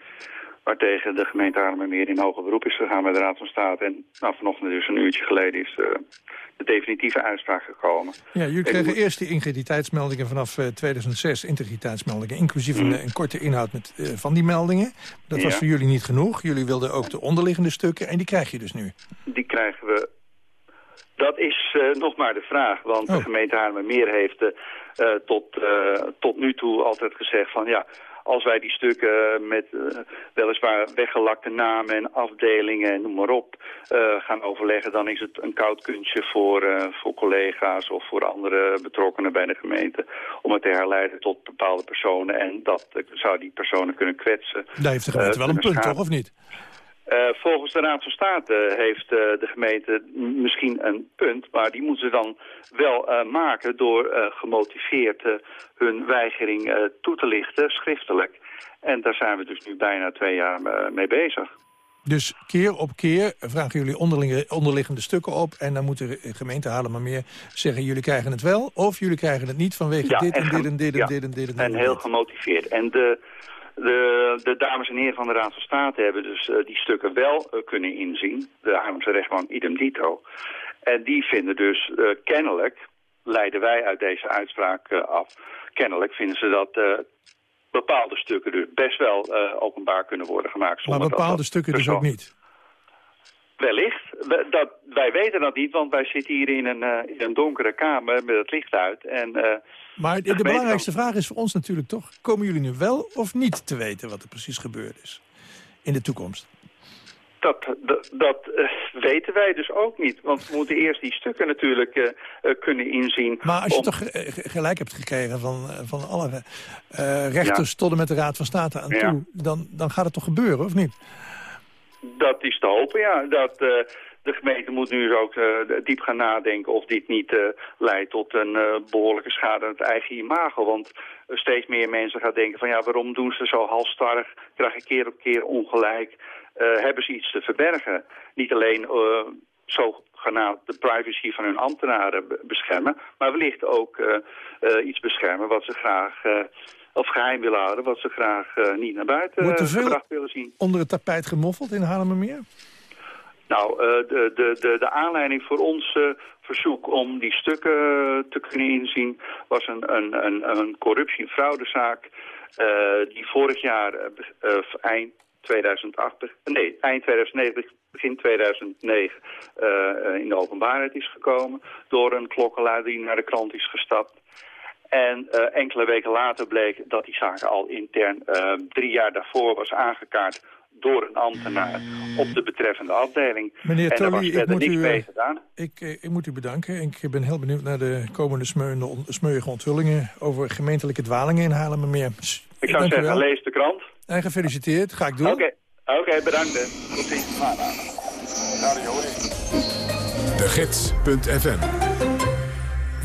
S21: waartegen de gemeente Haarlemmermeer in hoger beroep is gegaan bij de Raad van State. En nou, vanochtend dus een uurtje geleden is uh, de definitieve uitspraak gekomen.
S12: Ja, jullie kregen eerst die integriteitsmeldingen vanaf uh, 2006, integriteitsmeldingen, inclusief een, een korte inhoud met, uh, van die meldingen. Dat was voor jullie niet genoeg. Jullie wilden ook de onderliggende stukken en die krijg je dus nu.
S21: Die krijgen we... Dat is uh, nog maar de vraag, want
S12: Oh.
S21: de gemeente Haarlemmermeer heeft uh, tot, tot nu toe altijd gezegd van ja, als wij die stukken met uh, weliswaar weggelakte namen en afdelingen en noem maar op uh, gaan overleggen, dan is het een koud kunstje voor, uh, voor collega's of voor andere betrokkenen bij de gemeente om het te herleiden tot bepaalde personen en dat zou die personen kunnen kwetsen.
S12: Daar heeft de gemeente wel een punt, toch, of niet?
S21: Uh, volgens de Raad van State heeft uh, de gemeente misschien een punt... maar die moeten ze dan wel uh, maken door gemotiveerd hun weigering toe te lichten, schriftelijk. En daar zijn we dus nu bijna twee jaar mee bezig.
S12: Dus keer op keer vragen jullie onderliggende stukken op... en dan moet de gemeente halen maar meer zeggen... jullie krijgen het wel of jullie krijgen het niet vanwege
S21: ja,
S12: dit, en dit en dit en
S21: ja,
S12: dit en dit en dit.
S21: En heel gemotiveerd. En de... De, de, dames en heren van de Raad van State hebben dus uh, die stukken wel uh, kunnen inzien. De Haarlemse rechtbank idem dito. En die vinden dus uh, kennelijk, leiden wij uit deze uitspraak af... kennelijk vinden ze dat bepaalde stukken dus best wel openbaar kunnen worden gemaakt.
S12: Maar bepaalde dat stukken dus ook niet?
S21: Wellicht. Dat, wij weten dat niet, want wij zitten hier in een, in een donkere kamer met het licht uit. En,
S12: maar de, de belangrijkste vraag is voor ons natuurlijk toch... komen jullie nu wel of niet te weten wat er precies gebeurd is in de toekomst?
S21: Dat, dat, dat uh, weten wij dus ook niet. Want we moeten eerst die stukken natuurlijk uh, uh, kunnen inzien.
S12: Maar als je om... toch gelijk hebt gekregen van, van alle rechters ja. tot en met de Raad van State aan ja. toe... Dan, dan gaat het toch gebeuren, of niet?
S21: Dat is te hopen, ja. Dat, de gemeente moet nu ook uh, diep gaan nadenken of dit niet uh, leidt tot een behoorlijke schade aan het eigen imago. Want steeds meer mensen gaan denken van ja, waarom doen ze zo halstarrig, krijgen keer op keer ongelijk, hebben ze iets te verbergen. Niet alleen zogenaamd de privacy van hun ambtenaren beschermen, maar wellicht ook iets beschermen wat ze graag of geheim willen houden... wat ze graag niet naar buiten gebracht willen zien.
S12: onder het tapijt gemoffeld in Haarlemmermeer?
S21: Nou, uh, de, de, de, de aanleiding voor ons verzoek om die stukken te kunnen inzien... was een, een, een, een corruptie- en fraudezaak die vorig jaar eind 2008... Nee, eind 2009, begin 2009 in de openbaarheid is gekomen... door een klokkenluider die naar de krant is gestapt... En enkele weken later bleek dat die zaak al intern drie jaar daarvoor was aangekaart door een ambtenaar op de betreffende afdeling.
S12: Meneer Tolly,
S21: was
S12: ik moet, u,
S21: mee gedaan.
S12: Ik, ik moet u bedanken. Ik ben heel benieuwd naar de komende smeuïge onthullingen... over gemeentelijke dwalingen in Haarlemmermeer.
S21: Ik zou zeggen, lees de krant.
S12: En gefeliciteerd, ga ik doen.
S21: Oké, okay. okay, bedankt. Tot ziens.
S1: De Gids.fm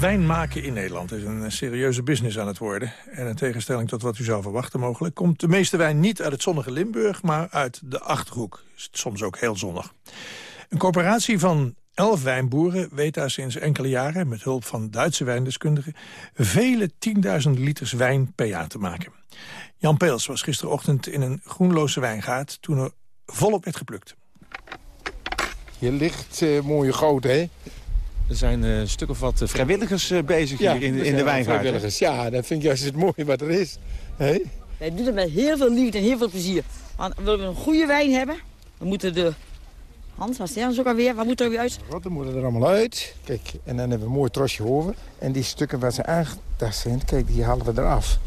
S12: Wijn maken in Nederland is een serieuze business aan het worden. En in tegenstelling tot wat u zou verwachten mogelijk... komt de meeste wijn niet uit het zonnige Limburg, maar uit de Achterhoek. Is soms ook heel zonnig. Een coöperatie van elf wijnboeren weet daar sinds enkele jaren... met hulp van Duitse wijndeskundigen... vele tienduizend liters wijn per jaar te maken. Jan Peels was gisterochtend in een groenloze wijngaard... toen er volop werd geplukt.
S22: Hier ligt uh, mooie goud, hè?
S23: Er zijn uh, een stuk of wat vrijwilligers uh, bezig
S22: ja,
S23: hier in, in de wijngaard.
S22: vrijwilligers, ja. Dat vind ik juist het mooie wat er is. Hey?
S24: Wij doen het met heel veel liefde en heel veel plezier. Want willen we een goede wijn hebben, dan moeten de... Hans, wat zeggen ze ook alweer? Wat moet er weer uit?
S22: Rotten moeten er allemaal uit. Kijk, en dan hebben we een mooi trosje over. En die stukken waar ze aangetast zijn, kijk, die halen we eraf.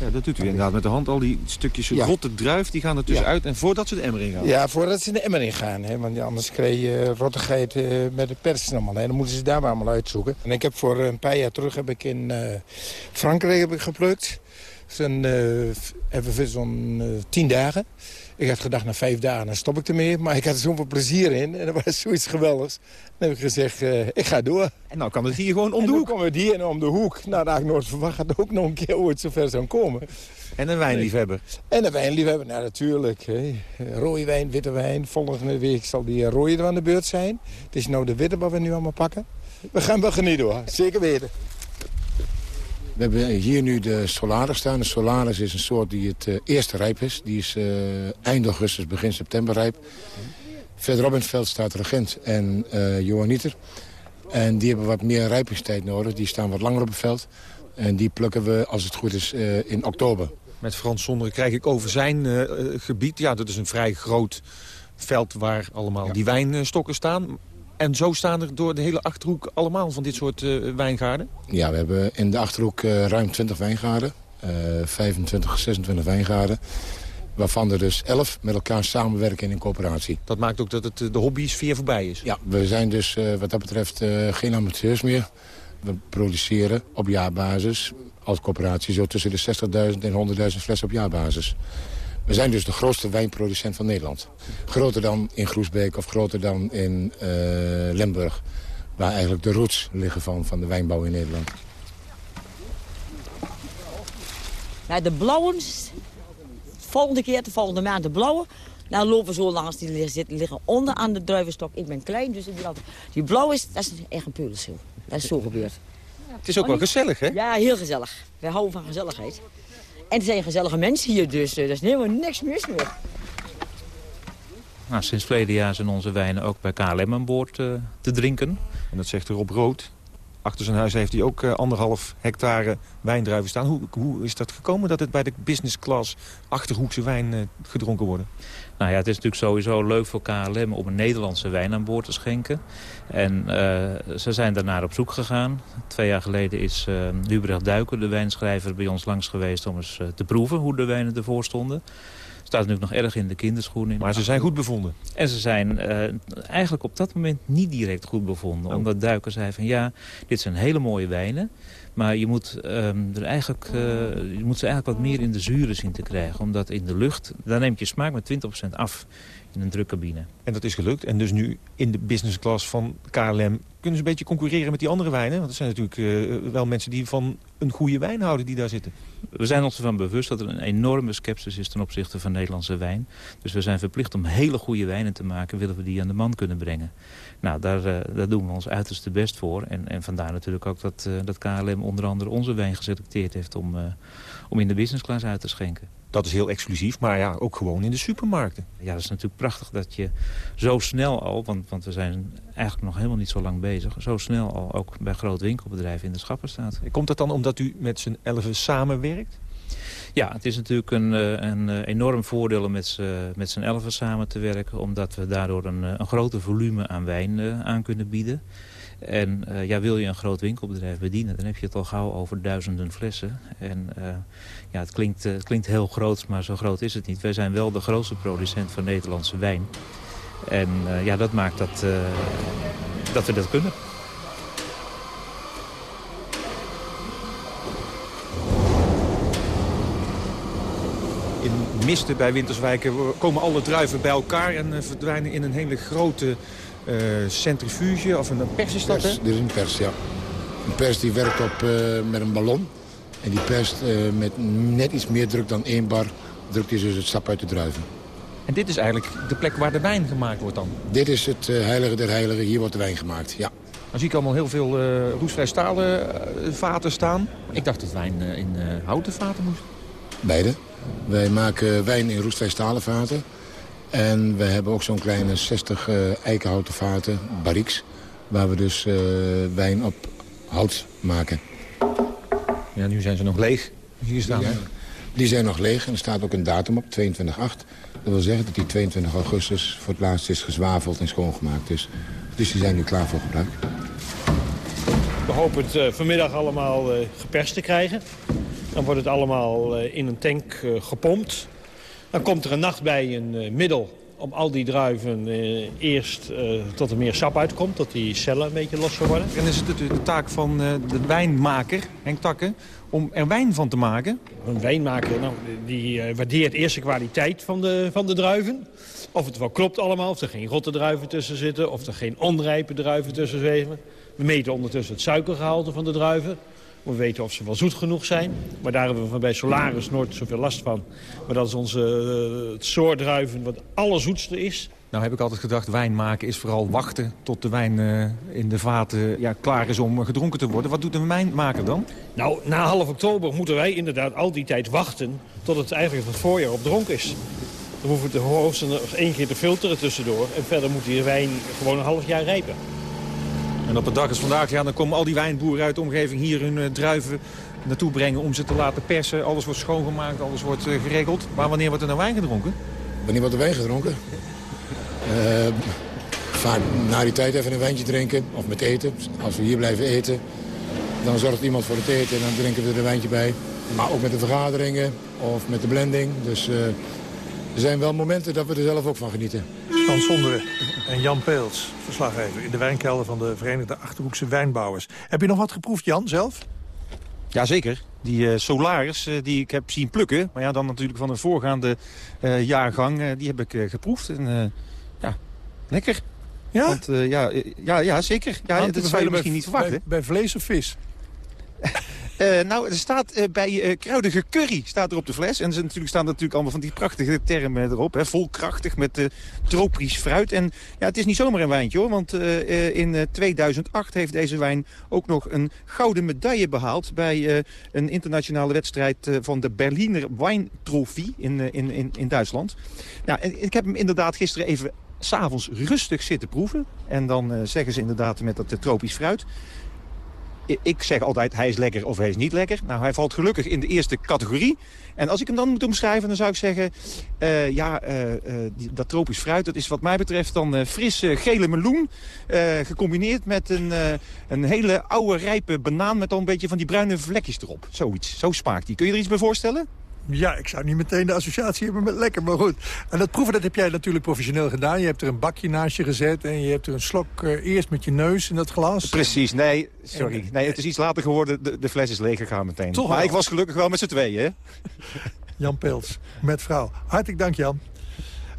S23: Ja, dat doet u inderdaad met de hand. Al die stukjes ja. rotte druif, die gaan er dus uit. En voordat ze de emmer in gaan.
S22: Ja, voordat ze de emmer in gaan. Hè, want anders krijg je rottigheid uh, met de pers allemaal. Hè. Dan moeten ze daar maar allemaal uitzoeken. En ik heb voor een paar jaar terug heb ik in uh, Frankrijk heb ik geplukt. Zo'n, uh, hebben we zo'n tien dagen. Ik had gedacht, na vijf dagen dan stop ik ermee. Maar ik had er zoveel plezier in. En dat was (laughs) zoiets geweldigs. Dan heb ik gezegd, uh, ik ga door.
S23: En nou kan het hier gewoon om de hoek.
S22: dan komen we hier en om de hoek. Nou, daar had ik nooit verwacht dat ook nog een keer ooit zover zou komen.
S23: En een wijnliefhebber.
S22: En een wijnliefhebber, nou natuurlijk. Hè. Rode wijn, witte wijn. Volgende week zal die rode er aan de beurt zijn. Het is nou de witte wat we nu allemaal pakken. We gaan wel genieten hoor, zeker weten. We hebben hier nu de Solaris staan. De Solaris is een soort die het uh, eerste rijp is. Die is uh, eind augustus, begin september rijp. Verderop in het veld staat Regent en uh, Johanniter. En die hebben wat meer rijpingstijd nodig. Die staan wat langer op het veld. En die plukken we, als het goed is, in oktober.
S23: Met Frans Zonderen krijg ik over zijn gebied. Ja, dat is een vrij groot veld waar allemaal ja. die wijnstokken staan. En zo staan er door de hele Achterhoek allemaal van dit soort uh, wijngaarden?
S22: Ja, we hebben in de Achterhoek uh, ruim 20 wijngaarden. eh, 25, 26 wijngaarden. Waarvan er dus 11 met elkaar samenwerken in een coöperatie.
S23: Dat maakt ook dat het, de hobby-sfeer voorbij is.
S22: Ja, we zijn dus eh, wat dat betreft eh, geen amateurs meer. We produceren op jaarbasis als coöperatie zo tussen de 60.000 en 100.000 flessen op jaarbasis. We zijn dus de grootste wijnproducent van Nederland. Groter dan in Groesbeek of groter dan in eh, Limburg. Waar eigenlijk de roots liggen van, van de wijnbouw in Nederland.
S24: Nou, de blauwen, volgende keer, de volgende maand de blauwe. Dan lopen we zo langs, die liggen, liggen onder aan de druivenstok. Ik ben klein, dus ik ben altijd... Die blauw is, dat is echt een peulensil. Dat is zo gebeurd.
S23: Het is ook wel gezellig, hè?
S24: Ja, heel gezellig. Wij houden van gezelligheid. En er zijn gezellige mensen hier, dus er is helemaal niks mis mee.
S25: Nou, sinds verleden jaar zijn onze wijnen ook bij KLM aan boord eh, te drinken.
S23: En dat zegt Rob Rood. Achter zijn huis heeft hij ook eh, anderhalf hectare wijndruiven staan. Hoe, hoe is dat gekomen dat het bij de business class Achterhoekse wijn eh, gedronken wordt?
S25: Nou ja, het is natuurlijk sowieso leuk voor KLM om een Nederlandse wijn aan boord te schenken. En eh, ze zijn daarnaar op zoek gegaan. Twee jaar geleden is uh, Hubrecht Duiker, de wijnschrijver, bij ons langs geweest om eens te proeven hoe de wijnen ervoor stonden. Staat natuurlijk nog erg in de kinderschoenen.
S23: Maar ze zijn goed bevonden?
S25: En ze zijn uh, eigenlijk op dat moment niet direct goed bevonden.
S23: Oh.
S25: Omdat Duiker zei van ja, dit zijn hele mooie wijnen. Maar je moet, um, er eigenlijk, uh, je moet ze eigenlijk wat meer in de zuren zien te krijgen. Omdat in de lucht, daar neemt je smaak met 20% af in een drukcabine.
S23: En dat is gelukt. En dus nu in de business class van KLM kunnen ze een beetje concurreren met die andere wijnen? Want er zijn natuurlijk uh, wel mensen die van een goede wijn houden die daar zitten.
S25: We zijn ons ervan bewust dat er een enorme sceptisch is ten opzichte van Nederlandse wijn. Dus we zijn verplicht om hele goede wijnen te maken, willen we die aan de man kunnen brengen. Nou, daar, uh, daar doen we ons uiterste best voor. En, en vandaar natuurlijk ook dat, uh, dat KLM onder andere onze wijn geselecteerd heeft om, om in de business class uit te schenken.
S23: Dat is heel exclusief, maar ja, ook gewoon in de supermarkten.
S25: Ja, dat is natuurlijk prachtig dat je zo snel al, want, want we zijn eigenlijk nog helemaal niet zo lang bezig... zo snel al ook bij groot winkelbedrijven in de schappen staat.
S23: Komt dat dan omdat u met z'n elfen samenwerkt?
S25: Ja, het is natuurlijk een, een enorm voordeel om met z'n elfen samen te werken... omdat we daardoor een, een groter volume aan wijn aan kunnen bieden... En uh, ja, wil je een groot winkelbedrijf bedienen, dan heb je het al gauw over duizenden flessen. En uh, ja, het klinkt, het klinkt heel groot, maar zo groot is het niet. Wij zijn wel de grootste producent van Nederlandse wijn. En ja, dat maakt dat, dat we dat kunnen.
S23: In Misten bij Winterswijken komen alle druiven bij elkaar en verdwijnen in een hele grote centrifuge of een pers is dat,
S22: pers,
S23: hè?
S22: Dit is een pers, ja. Een pers die werkt op, uh, met een ballon. En die perst uh, met net iets meer druk dan één bar... drukt hij dus het sap uit de druiven.
S23: En dit is eigenlijk de plek waar de wijn gemaakt wordt dan?
S22: Dit is het heilige der heiligen. Hier wordt de wijn gemaakt, ja.
S23: Dan zie ik allemaal heel veel roestvrij stalen vaten staan. Ik dacht dat wijn in houten vaten moest.
S22: Beide. Wij maken wijn in roestvrij stalen vaten. En we hebben ook zo'n kleine 60 uh, eikenhouten vaten, barriques... waar we dus uh, wijn op hout maken.
S23: Ja, nu zijn ze nog leeg. Hier staan.
S22: Ja, die zijn nog leeg en er staat ook een datum op, 22-8. Dat wil zeggen dat die 22 augustus voor het laatst is gezwaveld en schoongemaakt. Dus, dus die zijn nu klaar voor gebruik.
S26: We hopen het uh, vanmiddag allemaal geperst te krijgen. Dan wordt het allemaal in een tank gepompt. Dan komt er een nacht bij een uh, middel om al die druiven uh, eerst uh, tot er meer sap uitkomt. Tot die cellen een beetje los worden.
S23: En is het de, de taak van de wijnmaker, Henk Takken, om er wijn van te maken?
S26: Een wijnmaker nou, die waardeert eerst de kwaliteit van de, van de druiven. Of het wel klopt allemaal, of er geen rotte druiven tussen zitten. Of er geen onrijpe druiven tussen zitten. We meten ondertussen het suikergehalte van de druiven. We weten of ze wel zoet genoeg zijn. Maar daar hebben we bij Solaris nooit zoveel last van. Maar dat is onze uh, het soort druiven wat allerzoetste is.
S23: Nou heb ik altijd gedacht, wijn maken is vooral wachten tot de wijn uh, in de vaten ja, klaar is om gedronken te worden. Wat doet een wijnmaker dan?
S26: Nou, na half oktober moeten wij inderdaad al die tijd wachten tot het eigenlijk het voorjaar op dronk is. Dan hoeven we de hoogstens nog één keer te filteren tussendoor. En verder moet die wijn gewoon een half jaar rijpen.
S23: En op de dag als vandaag, ja, dan komen al die wijnboeren uit de omgeving hier hun uh, druiven naartoe brengen om ze te laten persen. Alles wordt schoongemaakt, alles wordt uh, geregeld. Maar wanneer wordt er nou wijn gedronken?
S22: Wanneer wordt er wijn gedronken? Uh, vaak na die tijd even een wijntje drinken of met eten. Als we hier blijven eten, dan zorgt iemand voor het eten en dan drinken we er een wijntje bij. Maar ook met de vergaderingen of met de blending. Dus eh, er zijn wel momenten dat we er zelf ook van genieten.
S27: Hans Sonderen en Jan Peels, verslaggever... in de wijnkelder van de Verenigde Achterhoekse Wijnbouwers. Heb je nog wat geproefd, Jan, zelf?
S23: Jazeker. Die uh, Solaris uh, die ik heb zien plukken. Maar ja, dan natuurlijk van een voorgaande uh, jaargang. die heb ik geproefd. En ja, lekker.
S27: Ja?
S23: Want, ja, ja, ja, zeker. Ja, dat zou je misschien niet verwachten.
S27: Bij, bij vlees of vis?
S23: Uh, nou, er staat uh, bij uh, kruidige curry staat er op de fles. En er natuurlijk, staan natuurlijk allemaal van die prachtige termen erop. Hè, volkrachtig met tropisch fruit. En ja, het is niet zomaar een wijntje hoor. Want in 2008 heeft deze wijn ook nog een gouden medaille behaald... bij een internationale wedstrijd van de Berliner Wijntrofie in, in, in, in Duitsland. Nou, ik heb hem inderdaad gisteren even s'avonds rustig zitten proeven. En dan zeggen ze inderdaad met dat tropisch fruit ik zeg altijd, hij is lekker of hij is niet lekker. Nou, hij valt gelukkig in de eerste categorie. En als ik hem dan moet omschrijven, dan zou ik zeggen... Uh, ja, uh, die, dat tropisch fruit, dat is wat mij betreft dan frisse gele meloen... gecombineerd met een, een hele oude rijpe banaan... met al een beetje van die bruine vlekjes erop. Zoiets, zo smaakt die. Kun je er iets bij voorstellen?
S27: Ja, ik zou niet meteen de associatie hebben met lekker, maar goed. En dat proeven dat heb jij natuurlijk professioneel gedaan. Je hebt er een bakje naast je gezet en je hebt er een slok uh, eerst met je neus in dat glas.
S23: Precies, nee, sorry. Nee, het is iets later geworden. De, de fles is leeg gegaan meteen. Toch maar wel. ik was gelukkig wel met z'n tweeën, hè? (laughs)
S27: Jan Pils, met vrouw. Hartelijk dank, Jan.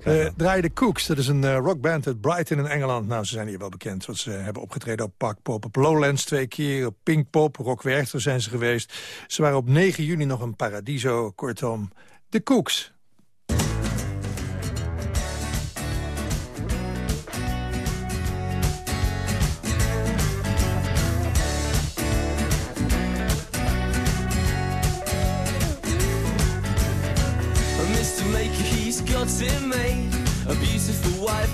S27: Uh, draaien de Cooks, dat is een uh, rockband uit Brighton in Engeland. Nou, ze zijn hier wel bekend, want ze hebben opgetreden op Park Pop, op Lowlands twee keer, op Pinkpop, Rock Werchter zijn ze geweest. Ze waren op 9 juni nog een Paradiso, kortom, de Cooks.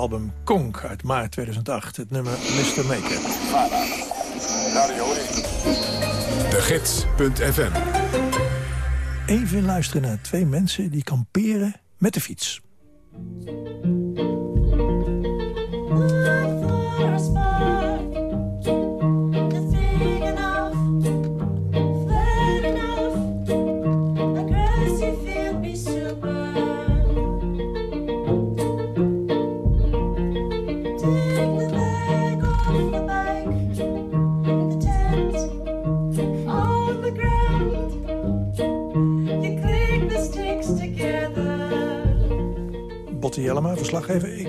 S27: album Konk uit maart 2008. Het nummer Mr. Maker.
S1: De Gids.fm
S27: Even luisteren naar twee mensen die kamperen met de fiets.
S12: Verslaggever.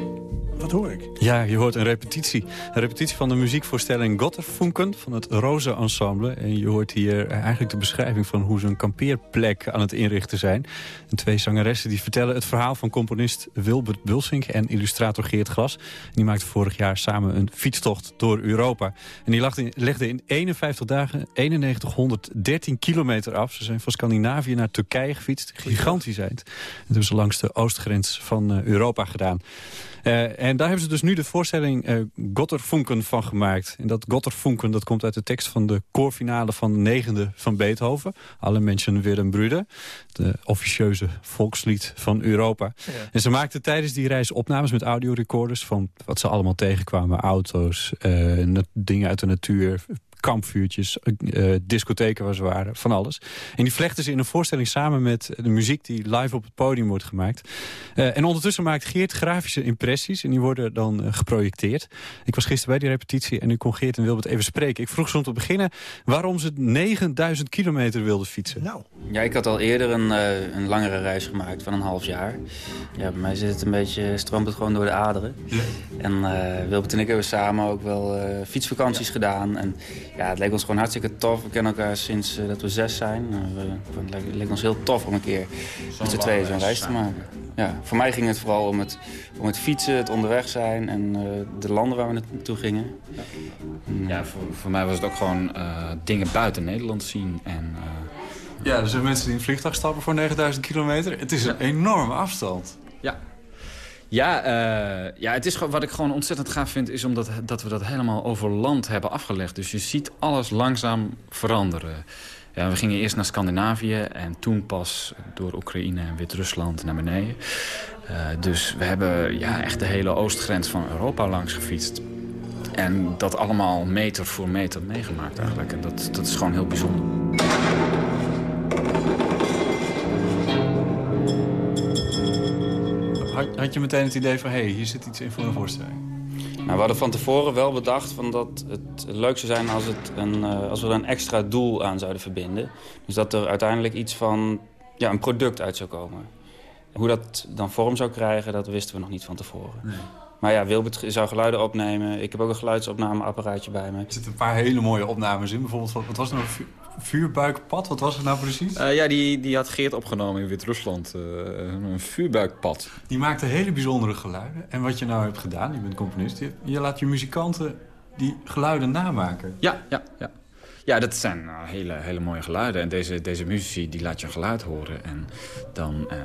S2: Ja, je hoort een repetitie. Een repetitie van de muziekvoorstelling Gotterfunken van het Roze Ensemble. En je hoort hier eigenlijk de beschrijving van hoe ze een kampeerplek aan het inrichten zijn. En twee zangeressen die vertellen het verhaal van componist Wilbert Bulsink en illustrator Geert Glas. Die maakten vorig jaar samen een fietstocht door Europa. En die legden in 51 dagen 9113 kilometer af. Ze zijn van Scandinavië naar Turkije gefietst. Gigantisch eind. Dat hebben ze langs de oostgrens van eh, Europa gedaan. Uh, en daar hebben ze dus nu de voorstelling uh, Gotterfunken van gemaakt. En dat Gotterfunken dat komt uit de tekst van de koorfinale van de negende van Beethoven. Alle mensen weer een broeder. De officieuze volkslied van Europa. Ja. En ze maakten tijdens die reis opnames met audiorecorders... van wat ze allemaal tegenkwamen. Auto's, uh, dingen uit de natuur, kampvuurtjes, uh, discotheken waar ze waren, van alles. En die vlechten ze in een voorstelling samen met de muziek die live op het podium wordt gemaakt. Uh, en ondertussen maakt Geert grafische impressies en die worden dan uh, geprojecteerd. Ik was gisteren bij die repetitie en nu kon Geert en Wilbert even spreken. Ik vroeg ze om te beginnen waarom ze 9000 kilometer wilden fietsen.
S12: Nou.
S28: Ja, ik had al eerder een, een langere reis gemaakt van een half jaar. Ja, bij mij zit het een beetje, stroomt het gewoon door de aderen. Ja. En Wilbert en ik hebben samen ook wel fietsvakanties ja. gedaan. En ja, het leek ons gewoon hartstikke tof. We kennen elkaar sinds uh, dat we zes zijn. Uh, we, het leek ons heel tof om een keer met z'n tweeën zo'n reis te maken. Ja, voor mij ging het vooral om het, om het fietsen, het onderweg zijn en uh, de landen waar we naartoe gingen.
S29: Ja, voor, voor mij was het ook gewoon dingen buiten Nederland zien. En,
S2: ja, er zijn mensen die in een vliegtuig stappen voor 9000 kilometer. Het is een enorme afstand.
S29: Ja, ja, uh, ja het is, wat ik gewoon ontzettend gaaf vind... is omdat dat we dat helemaal over land hebben afgelegd. Dus je ziet alles langzaam veranderen. Ja, we gingen eerst naar Scandinavië en toen pas door Oekraïne en Wit-Rusland naar beneden. Uh, dus we hebben ja, echt de hele oostgrens van Europa langs gefietst. En dat allemaal meter voor meter meegemaakt eigenlijk. En dat, dat is gewoon heel bijzonder.
S2: Had, je meteen het idee van, hé, hey, hier zit iets in voor een voorstelling?
S28: Nou, we hadden van tevoren wel bedacht van dat het leuk zou zijn als, het een, uh, als we er een extra doel aan zouden verbinden. Dus dat er uiteindelijk iets van ja, een product uit zou komen. Hoe dat dan vorm zou krijgen, dat wisten we nog niet van tevoren. Nee. Maar ja, Wilbert zou geluiden opnemen. Ik heb ook een geluidsopnameapparaatje bij me. Er
S2: zitten een paar hele mooie opnames in. Bijvoorbeeld, wat was er nou? vuurbuikpad? Wat was het nou precies?
S29: Uh, ja, die, die had Geert opgenomen in Wit-Rusland. Uh, een vuurbuikpad.
S2: Die maakte hele bijzondere geluiden. En wat je nou hebt gedaan, je bent componist... je, je laat je muzikanten die geluiden namaken.
S29: Ja, ja, ja. Ja, dat zijn uh, hele, hele mooie geluiden. En deze, deze muzici die laat je een geluid horen. En dan, uh,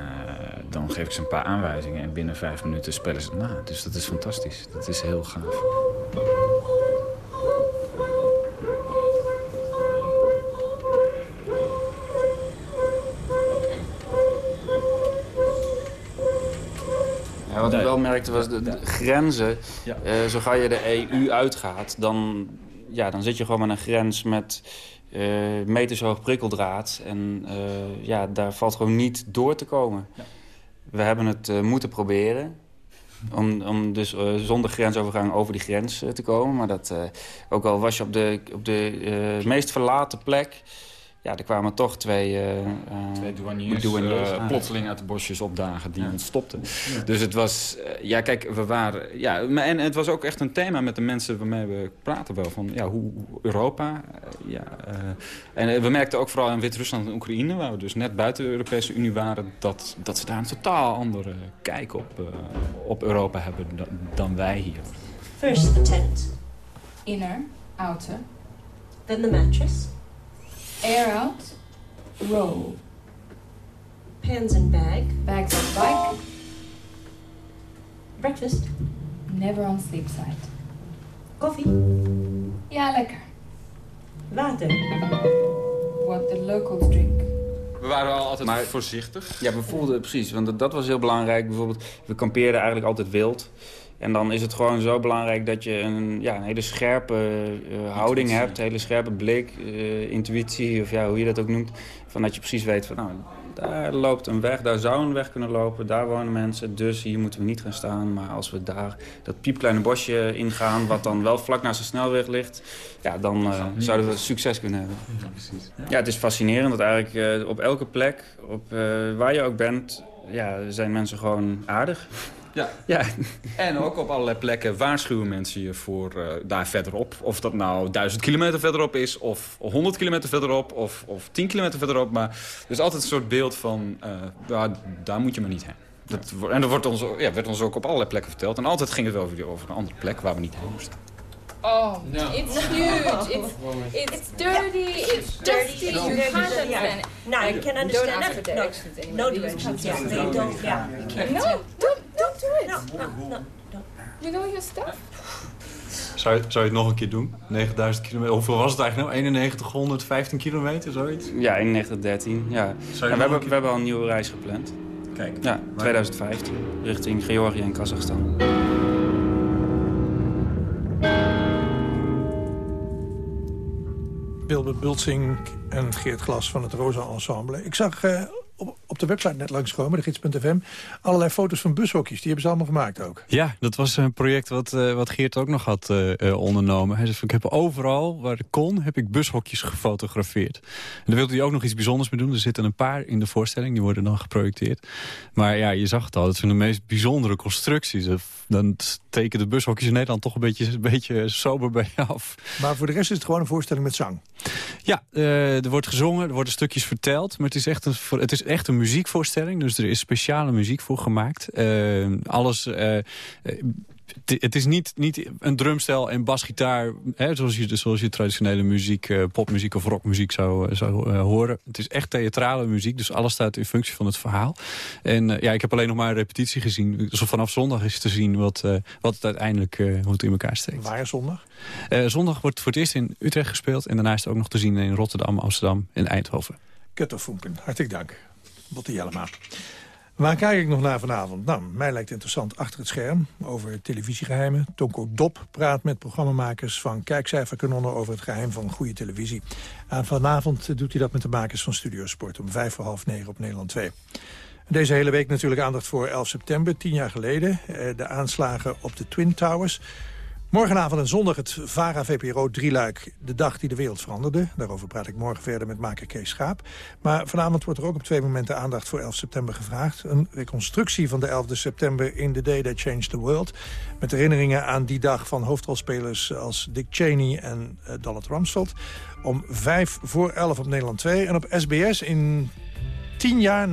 S29: dan geef ik ze een paar aanwijzingen. En binnen vijf minuten spelen ze het na. Dus dat is fantastisch. Dat is heel gaaf.
S28: Ja, wat ik wel merkte was de, de grenzen. Ja. Uh, zo ga je de EU uitgaat, dan, ja, dan zit je gewoon met een grens met uh, meters hoog prikkeldraad. En uh, ja, daar valt gewoon niet door te komen. Ja. We hebben het moeten proberen. Om, om dus zonder grensovergang over die grens te komen. Maar dat, ook al was je op de, op de meest verlaten plek ja, er kwamen toch twee, uh,
S29: twee douaniers, douaniers uh, plotseling uit de bosjes opdagen die ja. ons stopten. Ja. Dus het was, uh, ja kijk, we waren, ja, en het was ook echt een thema met de mensen waarmee we praten wel, van ja, hoe Europa, ja. en we merkten ook vooral in Wit-Rusland en Oekraïne, waar we dus net buiten de Europese Unie waren, dat, dat ze daar een totaal andere kijk op, op Europa hebben dan, dan wij hier.
S30: First the tent, inner, outer, then the mattress. Air out. Roll. Pants and bag. Bags on bike. Breakfast. Never on sleep side. Koffie. Ja, lekker. Water. What the locals drink.
S29: We waren al altijd maar, voorzichtig.
S28: Ja, we voelden precies. Want dat was heel belangrijk. Bijvoorbeeld, we kampeerden eigenlijk altijd wild. En dan is het gewoon zo belangrijk dat je een, ja, een hele scherpe uh, houding hebt. Een hele scherpe blik, uh, intuïtie, of ja, hoe je dat ook noemt. Van dat je precies weet van, nou, daar loopt een weg, daar zou een weg kunnen lopen. Daar wonen mensen, dus hier moeten we niet gaan staan. Maar als we daar dat piepkleine bosje ingaan, wat dan wel vlak naast de snelweg ligt... ja, dan uh, zouden we succes kunnen hebben. Ja, precies. Ja, het is fascinerend dat eigenlijk op elke plek, op, waar je ook bent... ja, zijn mensen gewoon aardig. Ja. ja, en ook op allerlei plekken waarschuwen mensen je voor uh, daar verderop. Of dat nou duizend kilometer verderop is, of 100 kilometer verderop, of, of 10 kilometer verderop. Maar er is altijd een soort beeld van, uh, daar, daar moet je maar niet heen. Dat, en dat wordt ons, ja, werd ons ook op allerlei plekken verteld. En altijd ging het over, over een andere plek waar we niet heen moesten.
S30: Oh, no. it's huge. It's, it's dirty. It's dusty. You can't understand it.
S31: No, you can understand it. No, no directions. Yeah, they don't. Yeah, you can't.
S30: No, don't, don't do it.
S31: No, no, no.
S30: You know your stuff.
S2: Zou je, zou je het nog een keer doen? 9000 kilometer. Hoeveel was het eigenlijk nou? 9115 kilometer, zoiets?
S32: Ja, 9113. Ja. ja we, hebben, we hebben al een nieuwe reis gepland.
S2: Kijk.
S32: Ja, 2015. Richting Georgië en Kazachstan.
S12: Wilbert Bultsing en Geert Glas van het Rosa Ensemble. Ik zag uh, op, op de website net langskomen, de gids.fm... allerlei foto's van bushokjes. Die hebben ze allemaal gemaakt ook.
S2: Ja, dat was een project wat, uh, wat Geert ook nog had uh, ondernomen. Hij zei, ik heb overal waar ik kon, heb ik bushokjes gefotografeerd. En daar wilde hij ook nog iets bijzonders mee doen. Er zitten een paar in de voorstelling, die worden dan geprojecteerd. Maar ja, je zag het al, het zijn de meest bijzondere constructies. Dan steken de bushokjes in Nederland toch een beetje, een beetje sober bij af.
S12: Maar voor de rest is het gewoon een voorstelling met zang?
S2: Ja, er wordt gezongen, er worden stukjes verteld. Maar het is echt een, het is echt een muziekvoorstelling. Dus er is speciale muziek voor gemaakt. Uh, alles... Uh, het is niet, niet een drumstel en basgitaar, hè, zoals, je, zoals je traditionele muziek, uh, popmuziek of rockmuziek zou, zou uh, horen. Het is echt theatrale muziek, dus alles staat in functie van het verhaal. En uh, ja, ik heb alleen nog maar een repetitie gezien. Dus vanaf zondag is te zien wat, wat het uiteindelijk hoe het in elkaar steekt.
S12: Waar zondag?
S2: zondag wordt voor het eerst in Utrecht gespeeld en daarna is het ook nog te zien in Rotterdam, Amsterdam en Eindhoven.
S12: Kutterfunken, hartelijk dank. Botte Jellema. Waar kijk ik nog naar vanavond? Nou, mij lijkt interessant achter het scherm over televisiegeheimen. Tonko Dop praat met programmamakers van Kijkcijferkanonnen over het geheim van goede televisie. En vanavond doet hij dat met de makers van Studiosport om vijf voor half negen op Nederland 2. Deze hele week natuurlijk aandacht voor 11 september, tien jaar geleden. Eh, de aanslagen op de Twin Towers. Morgenavond en zondag het VARA-VPRO drieluik De Dag die de Wereld Veranderde. Daarover praat ik morgen verder met maker Kees Schaap. Maar vanavond wordt er ook op twee momenten aandacht voor 11 september gevraagd. Een reconstructie van de 11 september in The Day That Changed the World. Met herinneringen aan die dag van hoofdrolspelers als Dick Cheney en uh, Donald Rumsfeld. Om vijf voor 11 op Nederland 2. En op SBS in 10 jaar 9-11,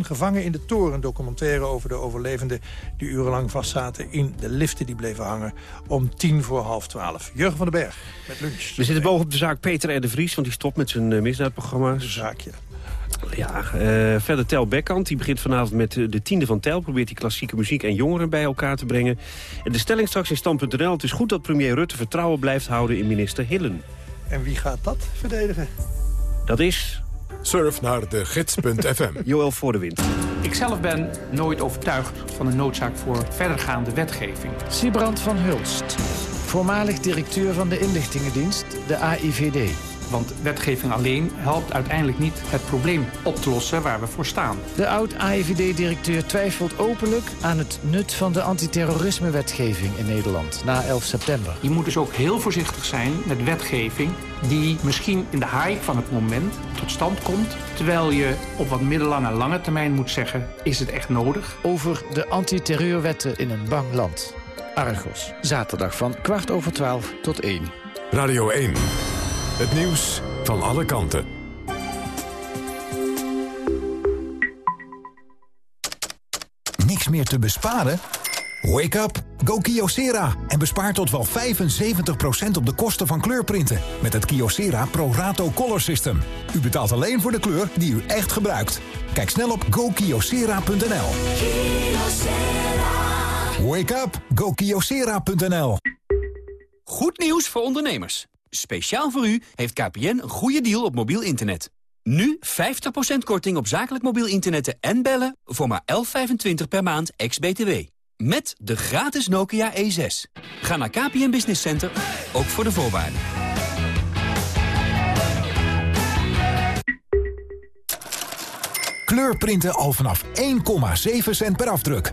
S12: gevangen in de toren. Documentaire over de overlevenden die urenlang vastzaten in de liften die bleven hangen. Om tien voor half twaalf. Jurgen van den Berg met lunch.
S29: We zitten bovenop de zaak Peter R. de Vries, want die stopt met zijn uh, misdaadprogramma's.
S12: Een zaakje.
S29: Ja, uh, verder Tel Bekkant. Die begint vanavond met de tiende van Tel. Probeert die klassieke muziek en jongeren bij elkaar te brengen. En de stelling straks in stand.nl. Het is goed dat premier Rutte vertrouwen blijft houden in minister Hillen.
S12: En wie gaat dat verdedigen?
S29: Dat is
S1: Surf naar de gids.fm. (laughs)
S29: Joël voor de wind.
S33: Ik zelf ben nooit overtuigd van de noodzaak voor verdergaande wetgeving.
S26: Sibrand van Hulst, voormalig directeur van de inlichtingendienst, de AIVD.
S33: Want wetgeving alleen helpt uiteindelijk niet het probleem op te lossen waar we voor staan.
S26: De oud-AIVD-directeur twijfelt openlijk aan het nut van de antiterrorisme-wetgeving in Nederland na 11 september.
S33: Je moet dus ook heel voorzichtig zijn met wetgeving die misschien in de hype van het moment tot stand komt... terwijl je op wat middellange en lange termijn moet zeggen, is het echt nodig?
S26: Over de antiterreurwetten in een bang land. Argos, zaterdag van kwart over twaalf tot één.
S1: Radio 1. Het nieuws van alle kanten.
S34: Niks meer te besparen? Wake up, go Kyocera en bespaar tot wel 75% op de kosten van kleurprinten met het Kyocera Pro Rato Color System. U betaalt alleen voor de kleur die u echt gebruikt. Kijk snel op gokyocera.nl. Wake up, go Kyocera.nl.
S35: Goed nieuws voor ondernemers. Speciaal voor u heeft KPN een goede deal op mobiel internet. Nu 50% korting op zakelijk mobiel internet en bellen voor maar 11,25 per maand ex-BTW. Met de gratis Nokia E6. Ga naar KPN Business Center, ook voor de voorwaarden.
S34: Kleurprinten al vanaf 1,7 cent per afdruk.